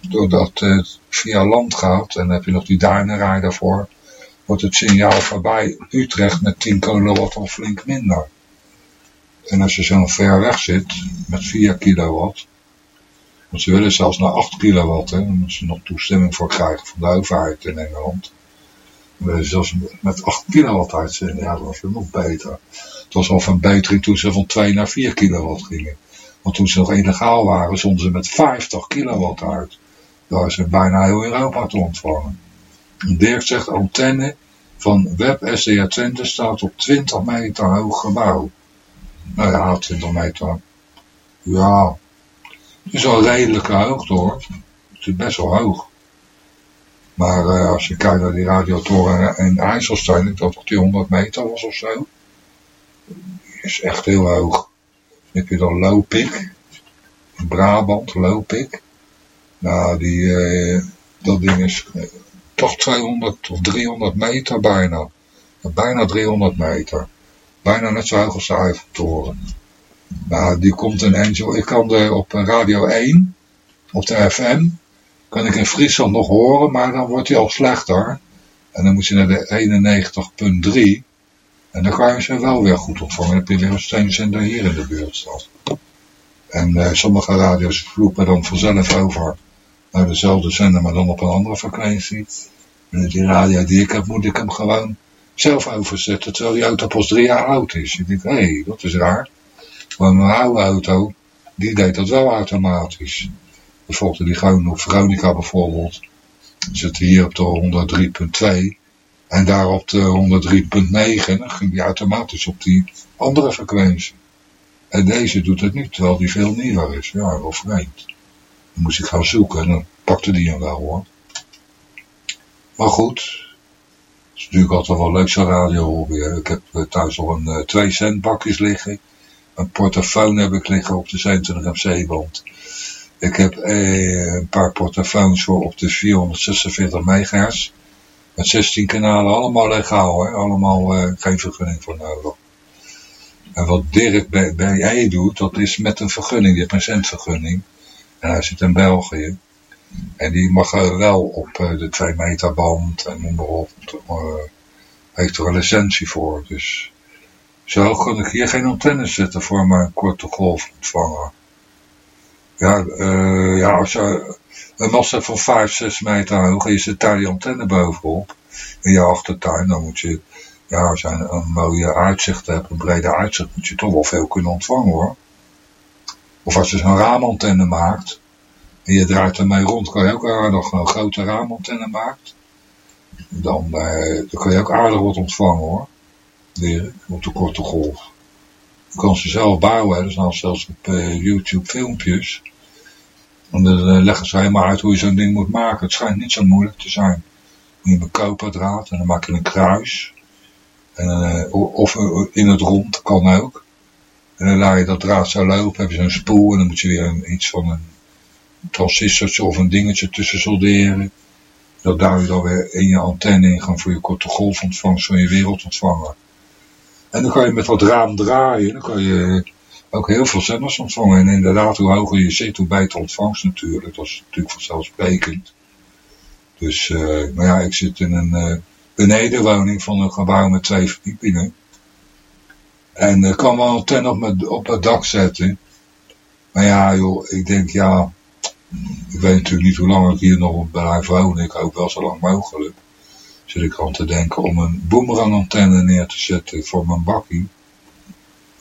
Doordat het via land gaat en heb je nog die duinerij daarvoor. Wordt het signaal voorbij Utrecht met 10 kilowatt of flink minder. En als je zo ver weg zit met 4 kilowatt. Want ze willen zelfs naar 8 kilowatt. Hè, dan ze nog toestemming voor krijgen van de overheid in Nederland. Zelfs met 8 kilowatt uitzenden, ja, dat was nog beter. Het was al van verbetering toen ze van 2 naar 4 kilowatt gingen. Want toen ze nog illegaal waren, zonden ze met 50 kilowatt uit. Daar ze bijna heel Europa te ontvangen. En Dirk zegt, antenne van Web SDR 20 staat op 20 meter hoog gebouw. Nou ja, 20 meter. Ja, het is een redelijke hoogte hoor. Het is best wel hoog. Maar uh, als je kijkt naar die radiotoren in IJsselstein, ik dacht dat die 100 meter was of zo. Die is echt heel hoog. Dan heb je dan Lopik. In Brabant, Lopik. Nou, die, uh, dat ding is uh, toch 200 of 300 meter bijna. Bijna 300 meter. Bijna net zo hoog als de Eiffeltoren. Nou, die komt een Angel. Ik kan er op Radio 1, op de FM, kan ik in Friesland nog horen, maar dan wordt hij al slechter. En dan moet je naar de 91.3. En dan kan je ze wel weer goed ontvangen. Dan heb je weer een steenzender hier in de buurt. En uh, sommige radio's vloepen dan vanzelf over naar dezelfde zender, maar dan op een andere frequentie. En die radio die ik heb, moet ik hem gewoon zelf overzetten terwijl die auto pas drie jaar oud is. Ik denk, hé, hey, dat is raar. Maar mijn oude auto, die deed dat wel automatisch. We volgden die gewoon op Veronica bijvoorbeeld. Zitten hier op de 103.2 en daar op de 103.9 dan ging die automatisch op die andere frequentie. En deze doet het niet, terwijl die veel nieuwer is. Ja, wel vreemd. Dan moest ik gaan zoeken en dan pakte die hem wel hoor. Maar goed, het is natuurlijk altijd wel leuk zo'n radio weer. Ik heb eh, thuis al een uh, 2 cent bakjes liggen. Een portofoon heb ik liggen op de 27 MC-band. Ik heb eh, een paar portofoons voor op de 446 MHz. Met 16 kanalen, allemaal legaal, hè? allemaal uh, geen vergunning voor nodig. En wat Dirk bij, bij EE doet, dat is met een vergunning, die heeft een centvergunning. En hij zit in België. En die mag wel op de 2 meter band en noem maar op. Heeft er een licentie voor. Dus zo kan ik hier geen antenne zetten voor mijn korte golfontvanger. Ja, uh, ja, als je een mast van 5, 6 meter hoog je zet daar die antenne bovenop in je achtertuin, dan moet je, ja, als je een, een mooie uitzicht hebt, een brede uitzicht, moet je toch wel veel kunnen ontvangen hoor. Of als je zo'n raamantenne maakt, en je draait ermee rond, kan je ook aardig een grote raamantenne maakt. Dan, eh, dan kan je ook aardig wat ontvangen hoor. Weer op de korte golf. Je kan ze zelf bouwen, er staan zelfs op uh, YouTube filmpjes. En dan uh, leggen ze helemaal uit hoe je zo'n ding moet maken. Het schijnt niet zo moeilijk te zijn. Je hebt een koperdraad en dan maak je een kruis. En, uh, of in het rond, kan ook. En dan laat je dat draad zo lopen, heb je zo'n spoel en dan moet je weer een, iets van een transistortje of een dingetje tussen solderen. Dat duw je dan weer in je antenne in gaan voor je korte golfontvangst van je wereldontvanger. En dan kan je met wat raam draaien, dan kan je ook heel veel zenders ontvangen. En inderdaad, hoe hoger je zit, hoe beter ontvangst natuurlijk. Dat is natuurlijk vanzelfsprekend. Dus, maar ja, ik zit in een benedenwoning van een gebouw met twee verdiepingen. En ik uh, kan wel een antenne op, op het dak zetten. Maar ja, joh, ik denk, ja, ik weet natuurlijk niet hoe lang ik hier nog blijf wonen. Ik hoop wel zo lang mogelijk. Zit ik aan te denken om een boemerangantenne neer te zetten voor mijn bakkie.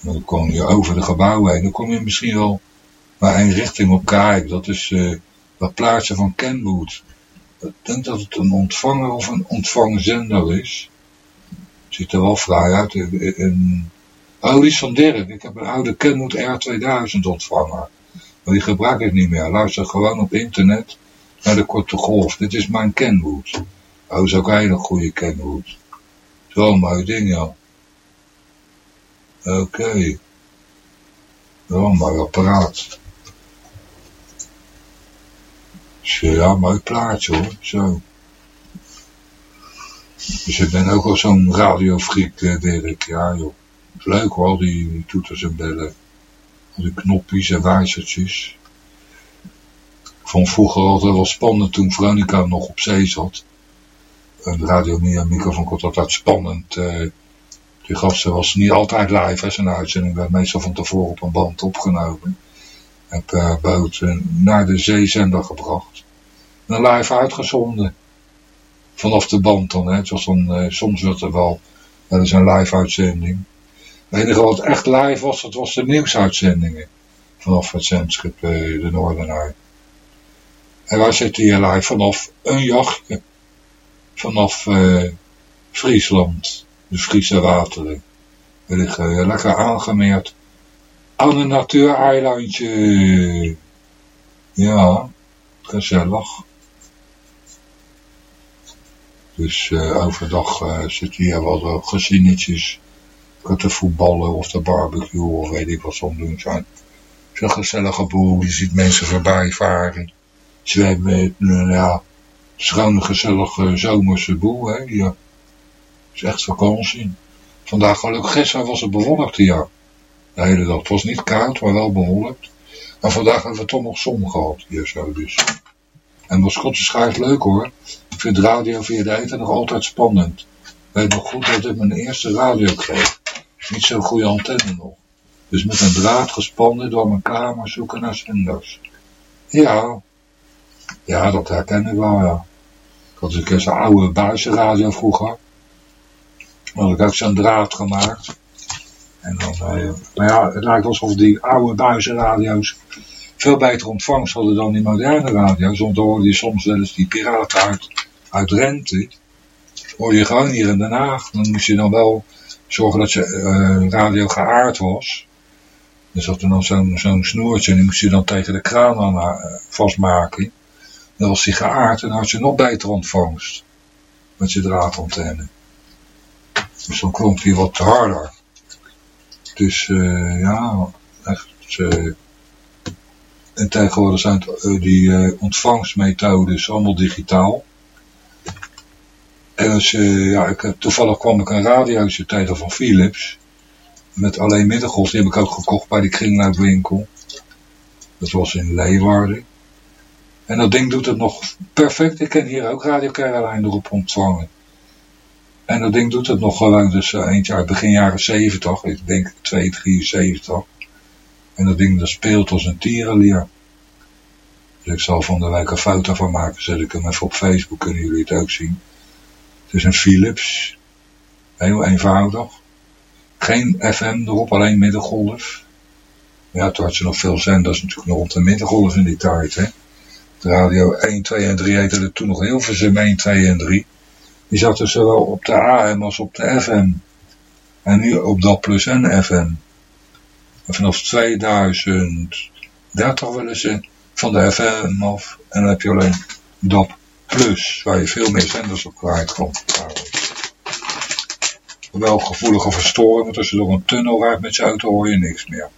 Dan kom je over de gebouwen heen. Dan kom je misschien wel naar één richting op kijk. Dat is uh, dat plaatje van Kenwood. Ik denk dat het een ontvanger of een ontvangzender is. Ziet er wel vrij uit. En, oh, die van Dirk. Ik heb een oude Kenwood R2000 ontvanger. Maar die gebruik ik niet meer. Luister gewoon op internet naar de korte golf. Dit is mijn Kenwood. Oh, is ook een hele goede Kenwood. Zo'n mooi ding, ja. Oké. Okay. Wel een mooi apparaat. Ja, mooi plaatje hoor. Zo. Dus ik ben ook al zo'n radiofreak, eh, Dirk. Ja joh. Is leuk hoor, die, toeters en bellen. Die knopjes en wijzertjes. Ik vond vroeger altijd wel spannend toen Veronica nog op zee zat. Radio Mia vond ik altijd spannend. Uh, die gasten was niet altijd live, hè, zijn uitzending werd meestal van tevoren op een band opgenomen. En per boot naar de zeezender gebracht. En live uitgezonden. Vanaf de band dan, hè. Het dan, uh, soms werd er wel, dat is een live uitzending. Het enige wat echt live was, dat was de nieuwsuitzendingen. Vanaf het zendschip uh, de Noordenaar. En wij zitten hier live vanaf een jachtje. Vanaf uh, Friesland de Friese wateren. We liggen lekker aangemeerd aan een natuureilandje. Ja, gezellig. Dus uh, overdag uh, zitten hier wel gezinnetjes te voetballen of te barbecue of weet ik wat ze doen zijn. Een gezellige boel, je ziet mensen voorbij varen. Zwemmen, uh, ja, schone gezellige zomerse boel, hè, ja is echt vakantie. Vandaag gelukkig gisteren was het bewolkt hier. De hele dag. Het was niet koud, maar wel bewolkt. En vandaag hebben we toch nog zon gehad hier zo dus. En wat Schotse schijf leuk hoor. Ik vind radio via de eten nog altijd spannend. Weet nog goed dat ik mijn eerste radio kreeg. Niet zo'n goede antenne nog. Dus met een draad gespannen door mijn kamer zoeken naar zenders. Ja. Ja, dat herken ik wel, ja. Ik had een keer zo'n oude buizenradio vroeger. Dan had ik ook zo'n draad gemaakt. En dan, eh, maar ja, het lijkt alsof die oude buizenradio's veel beter ontvangst hadden dan die moderne radio's. Want dan hoorde je soms wel eens die piraten uit, uit Rente. Hoor je gewoon hier in Den Haag. Dan moest je dan wel zorgen dat je eh, radio geaard was. Dus dat er dan zo'n zo'n snoertje en die moest je dan tegen de kraan aan eh, vastmaken. Dan was die geaard en had je nog beter ontvangst. Met je draadantenne. Dus dan klonk die wat harder. Dus eh, ja, echt. eh, en tegenwoordig zijn eh, die ontvangstmethodes allemaal digitaal. En als, ja, ik, toevallig kwam ik een radiootje tegen van Philips. Met alleen middengolf. Die heb ik ook gekocht bij die kringloopwinkel. Dat was in Leeuwarden. En dat ding doet het nog perfect. Ik kan hier ook Radio Caroline erop ontvangen. En dat ding doet het nog gewoon. Dus eh, eentje uit begin jaren 70. Ik denk 2, 73. En dat ding dat speelt als een tierenlier. Dus ik zal van de week een foto van maken. Zet ik hem even op Facebook. Kunnen jullie het ook zien. Het is een Philips. Heel eenvoudig. Geen FM erop, alleen middengolf. Ja, toen had je nog veel zenders natuurlijk nog op de middengolf in die tijd, hè. Radio 1, 2 en 3 heette er toen nog heel veel 1, 2 en 3. Die zaten zowel op de AM als op de FM. En nu op dat plus en FM. En vanaf 2030 willen ze van de FM af. En dan heb je alleen DAP plus, waar je veel meer zenders op kwijt kan. Wel gevoelige verstoring, want als je door een tunnel rijdt met je auto hoor je niks meer.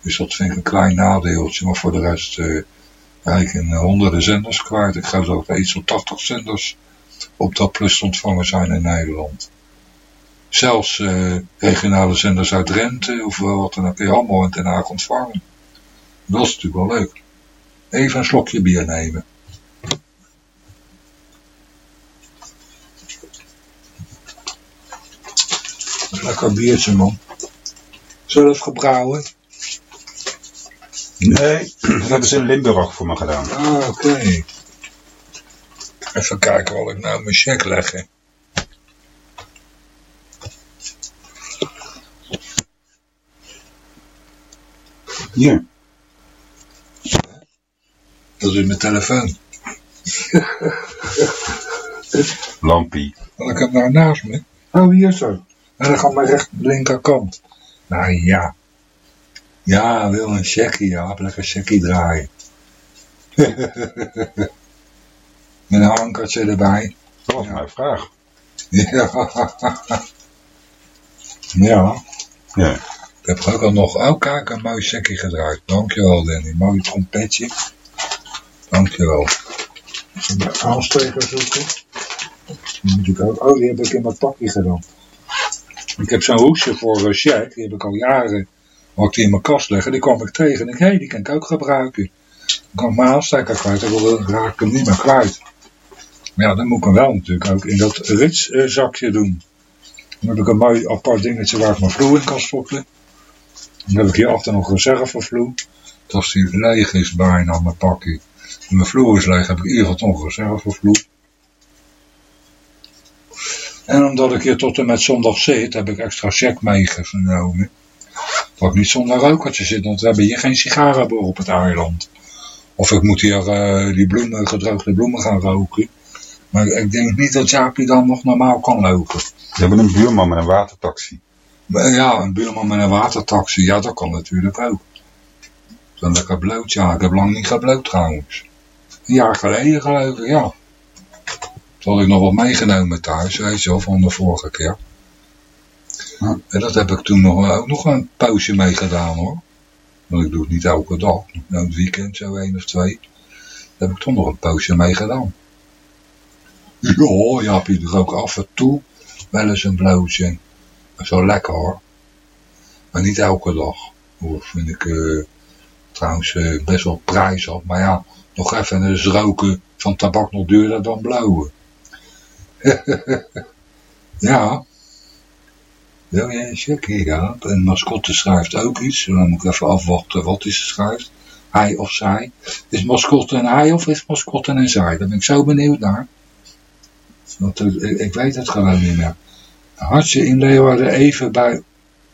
Dus dat vind ik een klein nadeeltje, maar voor de rest eh rijd ik eh, honderden zenders kwijt. Ik geloof dat er iets op 80 zenders op dat plus ontvangen zijn in Nederland. Zelfs eh, regionale zenders uit Drenthe of wat dan ook, je allemaal in Den Haag ontvangen. Dat is natuurlijk wel leuk. Even een slokje bier nemen. Lekker biertje man. Zelf gebrouwen. Nee, dat hebben ze in Limburg voor me gedaan. Ah, oké. Even kijken wat ik nou mijn check leggen. Hier. Dat is mijn telefoon. Lampie. Want ik heb nou naast me. Oh, hier zo. En dan gaat mijn recht linkerkant. Nou ja. Ja, wil een checkie, ja. Heb lekker checkie draaien. Met een ankertje erbij. Dat was mijn vraag. Ja. ja. Ja. Ik heb ook al nog, oh kijk, een mooi checkie gedraaid. Dankjewel Danny, mooi trompetje. Dankjewel. Even mijn aansteker zoeken. Die moet ik ook, oh die heb ik in mijn pakje gedaan. Ik heb zo'n hoesje voor uh, Jack, die heb ik al jaren, wou ik die in mijn kast leggen. Die kwam ik tegen en ik, hé, hey, die kan ik ook gebruiken. Dan kan ik mijn aansteker kwijt, dan raak ik hem niet meer kwijt. Maar ja, dan moet ik hem wel natuurlijk ook in dat ritszakje doen. Dan heb ik een mooi apart dingetje waar ik mijn vloer in kan stoppen. Dan heb ik hier achter nog reservevloer. Dat als die leeg is bijna mijn pakje. En mijn vloer is leeg, heb ik in ieder geval nog reservevloer. En omdat ik hier tot en met zondag zit, heb ik extra check meegenomen. Dat ik niet zonder rokertje zit, want we hebben hier geen sigarenboer op het eiland. Of ik moet hier uh, die bloemen, gedroogde bloemen gaan roken. Maar ik denk niet dat Jaapie dan nog normaal kan lopen. We hebben een buurman met een watertaxi. Ja, een buurman met een watertaxi, ja dat kan natuurlijk ook. Zo'n lekker bloot, ja. Ik heb lang niet gebloot trouwens. Een jaar geleden geloof ik, ja. Toen had ik nog wat meegenomen thuis, weet je wel, van de vorige keer. Ja. En dat heb ik toen nog, ook nog een poosje mee gedaan hoor. Want ik doe het niet elke dag. Nou, het weekend zo één of twee. Daar heb ik toch nog een poosje mee gedaan. Ja, je er ook af en toe wel eens een blootje. Zo lekker hoor. Maar niet elke dag. Dat vind ik uh, trouwens uh, best wel prijzig. Maar ja, nog even eens roken van tabak nog duurder dan blauwe. ja. Wil jij een checkie? Ja. En mascotte schrijft ook iets. Dan moet ik even afwachten wat hij schrijft. Hij of zij. Is mascotte een hij of is mascotte een zij? Daar ben ik zo benieuwd naar. Want ik, ik weet het gewoon niet meer. Had je in Leeuwarden even bij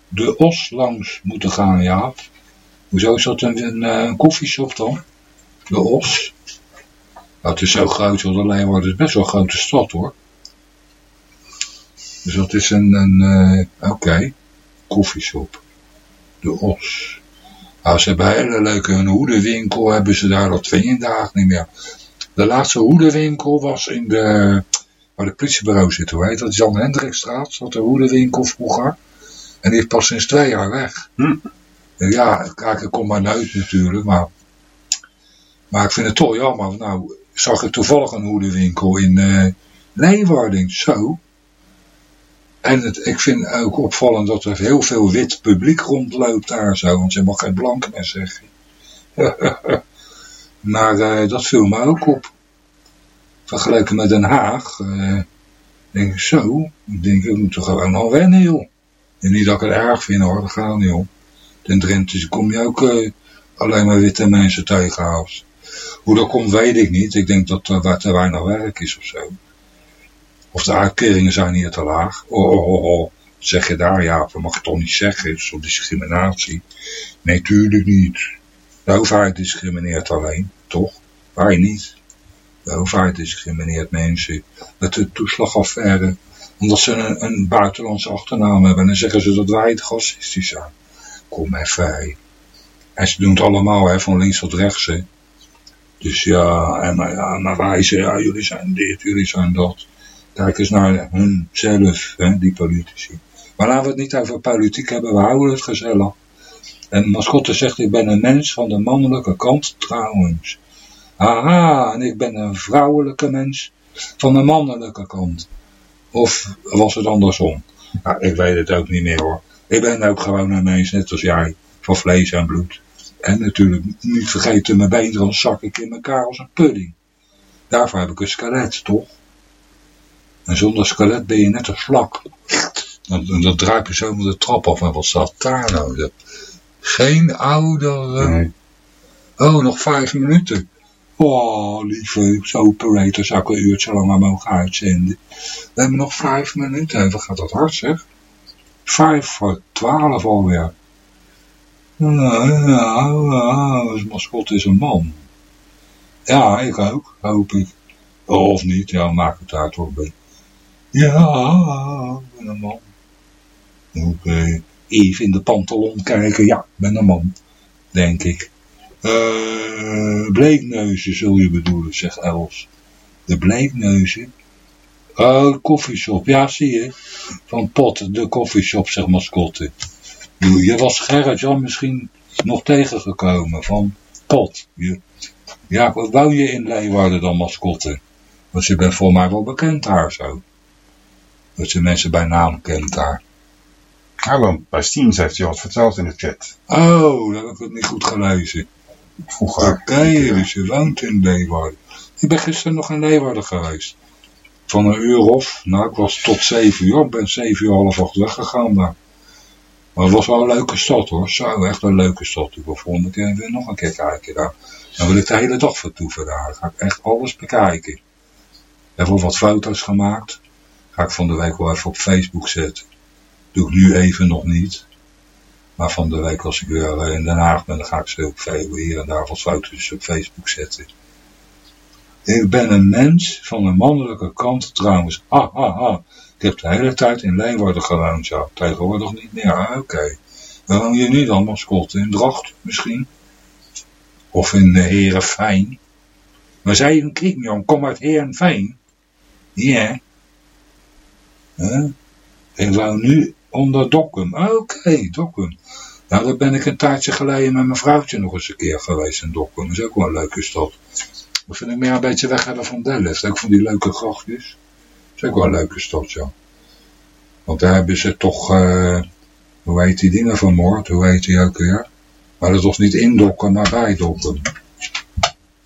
de Os langs moeten gaan, ja. Hoezo is dat een, een, een koffieshop dan? De Os. Het is zo groot, want Leeuwarden is best wel een grote stad hoor. Dus dat is een, een uh, oké, koffieshop. De Os. Nou, ze hebben een hele leuke een hoedenwinkel, hebben ze daar, je inderdaad niet meer. De laatste hoedenwinkel was in de, waar de politiebureau zit, hoe heet dat? Jan Hendrikstraat, zat de hoedenwinkel vroeger. En die is pas sinds twee jaar weg. Hm. Ja, kijk, ik kom maar nooit natuurlijk, maar, maar ik vind het toch jammer. Nou, zag ik toevallig een hoedenwinkel in uh, Leeuwarden, zo. En het, ik vind ook opvallend dat er heel veel wit publiek rondloopt daar zo, want je mag geen blank meer zeggen. maar uh, dat viel me ook op. Vergeleken met Den Haag, uh, denk ik zo, ik denk ik moet er gewoon al wennen. En niet dat ik het erg vind hoor, dat gaat niet om. In Drenthe kom je ook uh, alleen maar witte mensen tegen als. Hoe dat komt weet ik niet, ik denk dat er te weinig werk is of zo. Of de uitkeringen zijn hier te laag. Oh, oh, oh, oh. zeg je daar? Ja, dat mag je toch niet zeggen. Het is discriminatie? Nee, tuurlijk niet. De overheid discrimineert alleen, toch? Wij niet. De overheid discrimineert mensen met de toeslagaffaire. Omdat ze een, buitenlandse achternaam hebben. En dan zeggen ze dat wij het racistisch zijn. Kom even, En ze doen het allemaal, hè, van links tot rechts, hè. Dus ja, en maar, ja, maar wij zeggen, ja, jullie zijn dit, jullie zijn dat. Kijk eens naar hunzelf, hè, die politici. Maar laten we het niet over politiek hebben, we houden het gezellig. En Mascotte zegt, ik ben een mens van de mannelijke kant trouwens. Aha, en ik ben een vrouwelijke mens van de mannelijke kant. Of was het andersom? Ja, ik weet het ook niet meer hoor. Ik ben ook gewoon een mens, net als jij, van vlees en bloed. En natuurlijk niet vergeten, mijn been, dan zak ik in elkaar als een pudding. Daarvoor heb ik een skelet, toch? En zonder skelet ben je net een vlak. Dan, dan draai je zo met de trap af. En wat staat daar nou? Geen oudere. Nee. Oh, nog vijf minuten. Oh, lieve, operator zou ik een uurtje langer mogen uitzenden. We hebben nog vijf minuten. Wat gaat dat hard, zeg? Vijf voor twaalf alweer. Nou, ja, ja, mascot is een man. Ja, ik ook, hoop ik. Of niet, ja, maak het uit hoor. Ja, ben een man. Oké. Even in de pantalon kijken. Ja, ben een man. Denk ik. Uh, bleekneuzen zul je bedoelen, zegt Els. De bleekneuzen? Oh, koffieshop. Ja, zie je. Van Pot, de koffieshop, zegt mascotte. Je was Gerrit-Jan misschien nog tegengekomen van Pot. Ja, wat wou je in Leeuwarden dan, mascotte? Want je bent voor mij wel bekend daar zo. Dat je mensen bij naam kent daar. Bij Steams heeft hij wat verteld in de chat. Oh, dat heb ik het niet goed gelezen. Vroeger. Oké, okay, dus je woont in Leeuwarden. Ik ben gisteren nog in Leeuwarden geweest. Van een uur of, nou ik was tot zeven uur, ik ben zeven uur half acht weggegaan daar. Maar het was wel een leuke stad hoor, zo echt een leuke stad. Ik wil volgende keer weer nog een keer kijken daar. Dan wil ik de hele dag vertoeven daar, dan ga ik echt alles bekijken. Ik heb wat foto's gemaakt. Ga ik van de week wel even op Facebook zetten. Doe ik nu even nog niet. Maar van de week als ik weer in Den Haag ben, dan ga ik ze op hier en daar wat foto's op Facebook zetten. Ik ben een mens van de mannelijke kant trouwens. Ha, ha, ha. Ik heb de hele tijd in Leeuwarden gewoond, ja. Tegenwoordig niet meer. Ah, Oké. Okay. Waar woon je nu dan, mascot? In Dracht misschien? Of in uh, Heerenveen? Maar zei je een kriekjong, kom uit Heerenveen? Ja. Huh? Ik woon nu onder Dokkum. Oké, okay, Dokkum. Nou, daar ben ik een tijdje geleden met mijn vrouwtje nog eens een keer geweest in Dokkum. Dat is ook wel een leuke stad. Dat vind ik meer een beetje weg hebben van Delft. Ook van die leuke grachtjes. Is ook wel een leuke stad, ja. Want daar hebben ze toch, uh, hoe heet die dingen van moord? Hoe heet die ook weer? Maar dat was niet in Dokkum, maar bij Dokkum.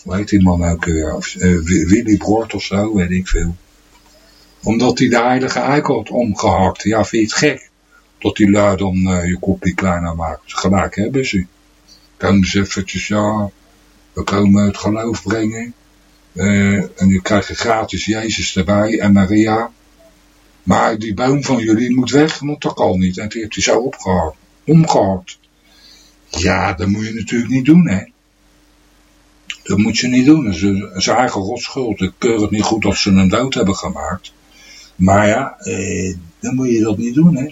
Hoe heet die man ook weer? Uh, Willy Broort of zo, weet ik veel omdat hij de heilige eikel had omgehakt. Ja, vind je het gek? Dat die lui dan uh, je kopie kleiner maakt. Gelijk hebben ze. Komen ze eventjes, ja, we komen het geloof brengen. Uh, en je krijgt gratis Jezus erbij en Maria. Maar die boom van jullie moet weg, moet toch al niet. En die heeft hij zo opgehaald, omgehaald. Ja, dat moet je natuurlijk niet doen, hè. Dat moet je niet doen. Dat is zijn eigen rotschuld. Ik keur het niet goed dat ze een dood hebben gemaakt. Maar ja, eh, dan moet je dat niet doen, hè.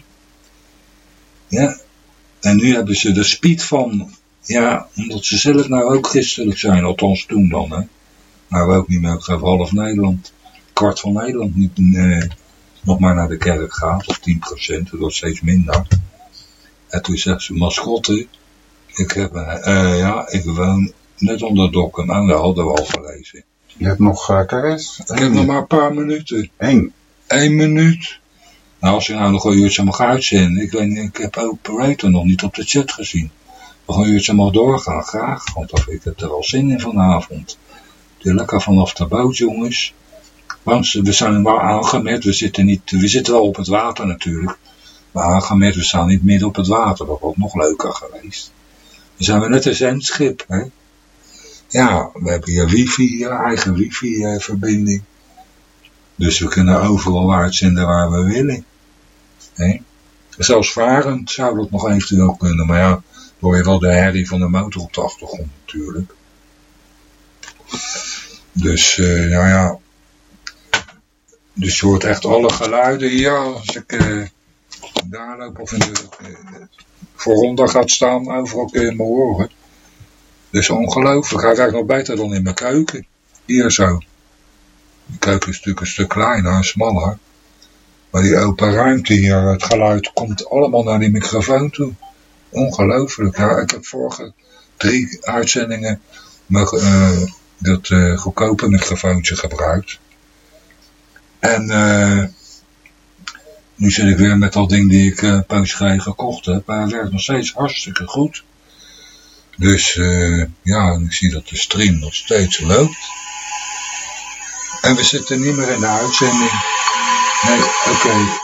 Ja. En nu hebben ze er spiet van. Ja, omdat ze zelf nou ook christelijk zijn. Althans toen dan, hè. Maar we ook niet meer. Ik geloof half Nederland. Kwart van Nederland niet eh, nog maar naar de kerk gaat. Of 10 procent. Dat wordt steeds minder. En toen zegt ze, mascotte. Ik heb, uh, ja, ik woon net onder dokken. Nou, dat hadden we al gelezen. Je hebt nog, uh. Ik heb nog maar een paar minuten. Eén. Eén minuut. Nou, als je nou nog een uurtje mag uitzenden. Ik, weet niet, ik heb Operator nog niet op de chat gezien. Nog een uurtje mag doorgaan, graag. Want ik heb er al zin in vanavond. Dus lekker vanaf de boot, jongens. Want we zijn wel aangemerkt. We zitten, niet, we zitten wel op het water natuurlijk. Maar aangemerkt, we staan niet midden op het water. Dat was nog leuker geweest. Dan zijn we net een zendschip, hè. Ja, we hebben hier wifi, eigen wifi-verbinding. Dus we kunnen overal uitzenden waar we willen. Hè? Zelfs varend zou dat nog eventueel kunnen, maar ja, hoor je wel de herrie van de motor op de achtergrond natuurlijk. Dus, uh, nou ja. Dus je hoort echt alle geluiden hier als ik uh, daar loop of in de uh, vooronder gaat staan, overal kun je me horen. Dus ongelooflijk. Hij nog beter dan in mijn keuken. Hier zo. De keuken is natuurlijk een stuk kleiner en smaller. Maar die open ruimte hier, het geluid komt allemaal naar die microfoon toe. Ongelooflijk. Ja, ik heb vorige drie uitzendingen uh, dat uh, goedkope microfoontje gebruikt. En uh, nu zit ik weer met dat ding die ik een poosje gekocht heb. Maar het werkt nog steeds hartstikke goed. Dus ja, ik zie dat de stream nog steeds loopt. En we zitten niet meer in de uitzending. Nee, oké.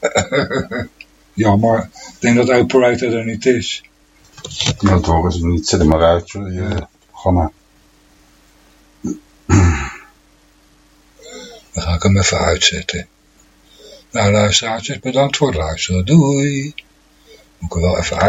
Okay. Jammer. Ik denk dat operator er niet is. Ja, dat horen ze niet. Zet hem maar uit, je programma. Dan ga ik hem even uitzetten. Nou, luisteraartjes, bedankt voor het luisteren. Doei. Moet ik er wel even uit.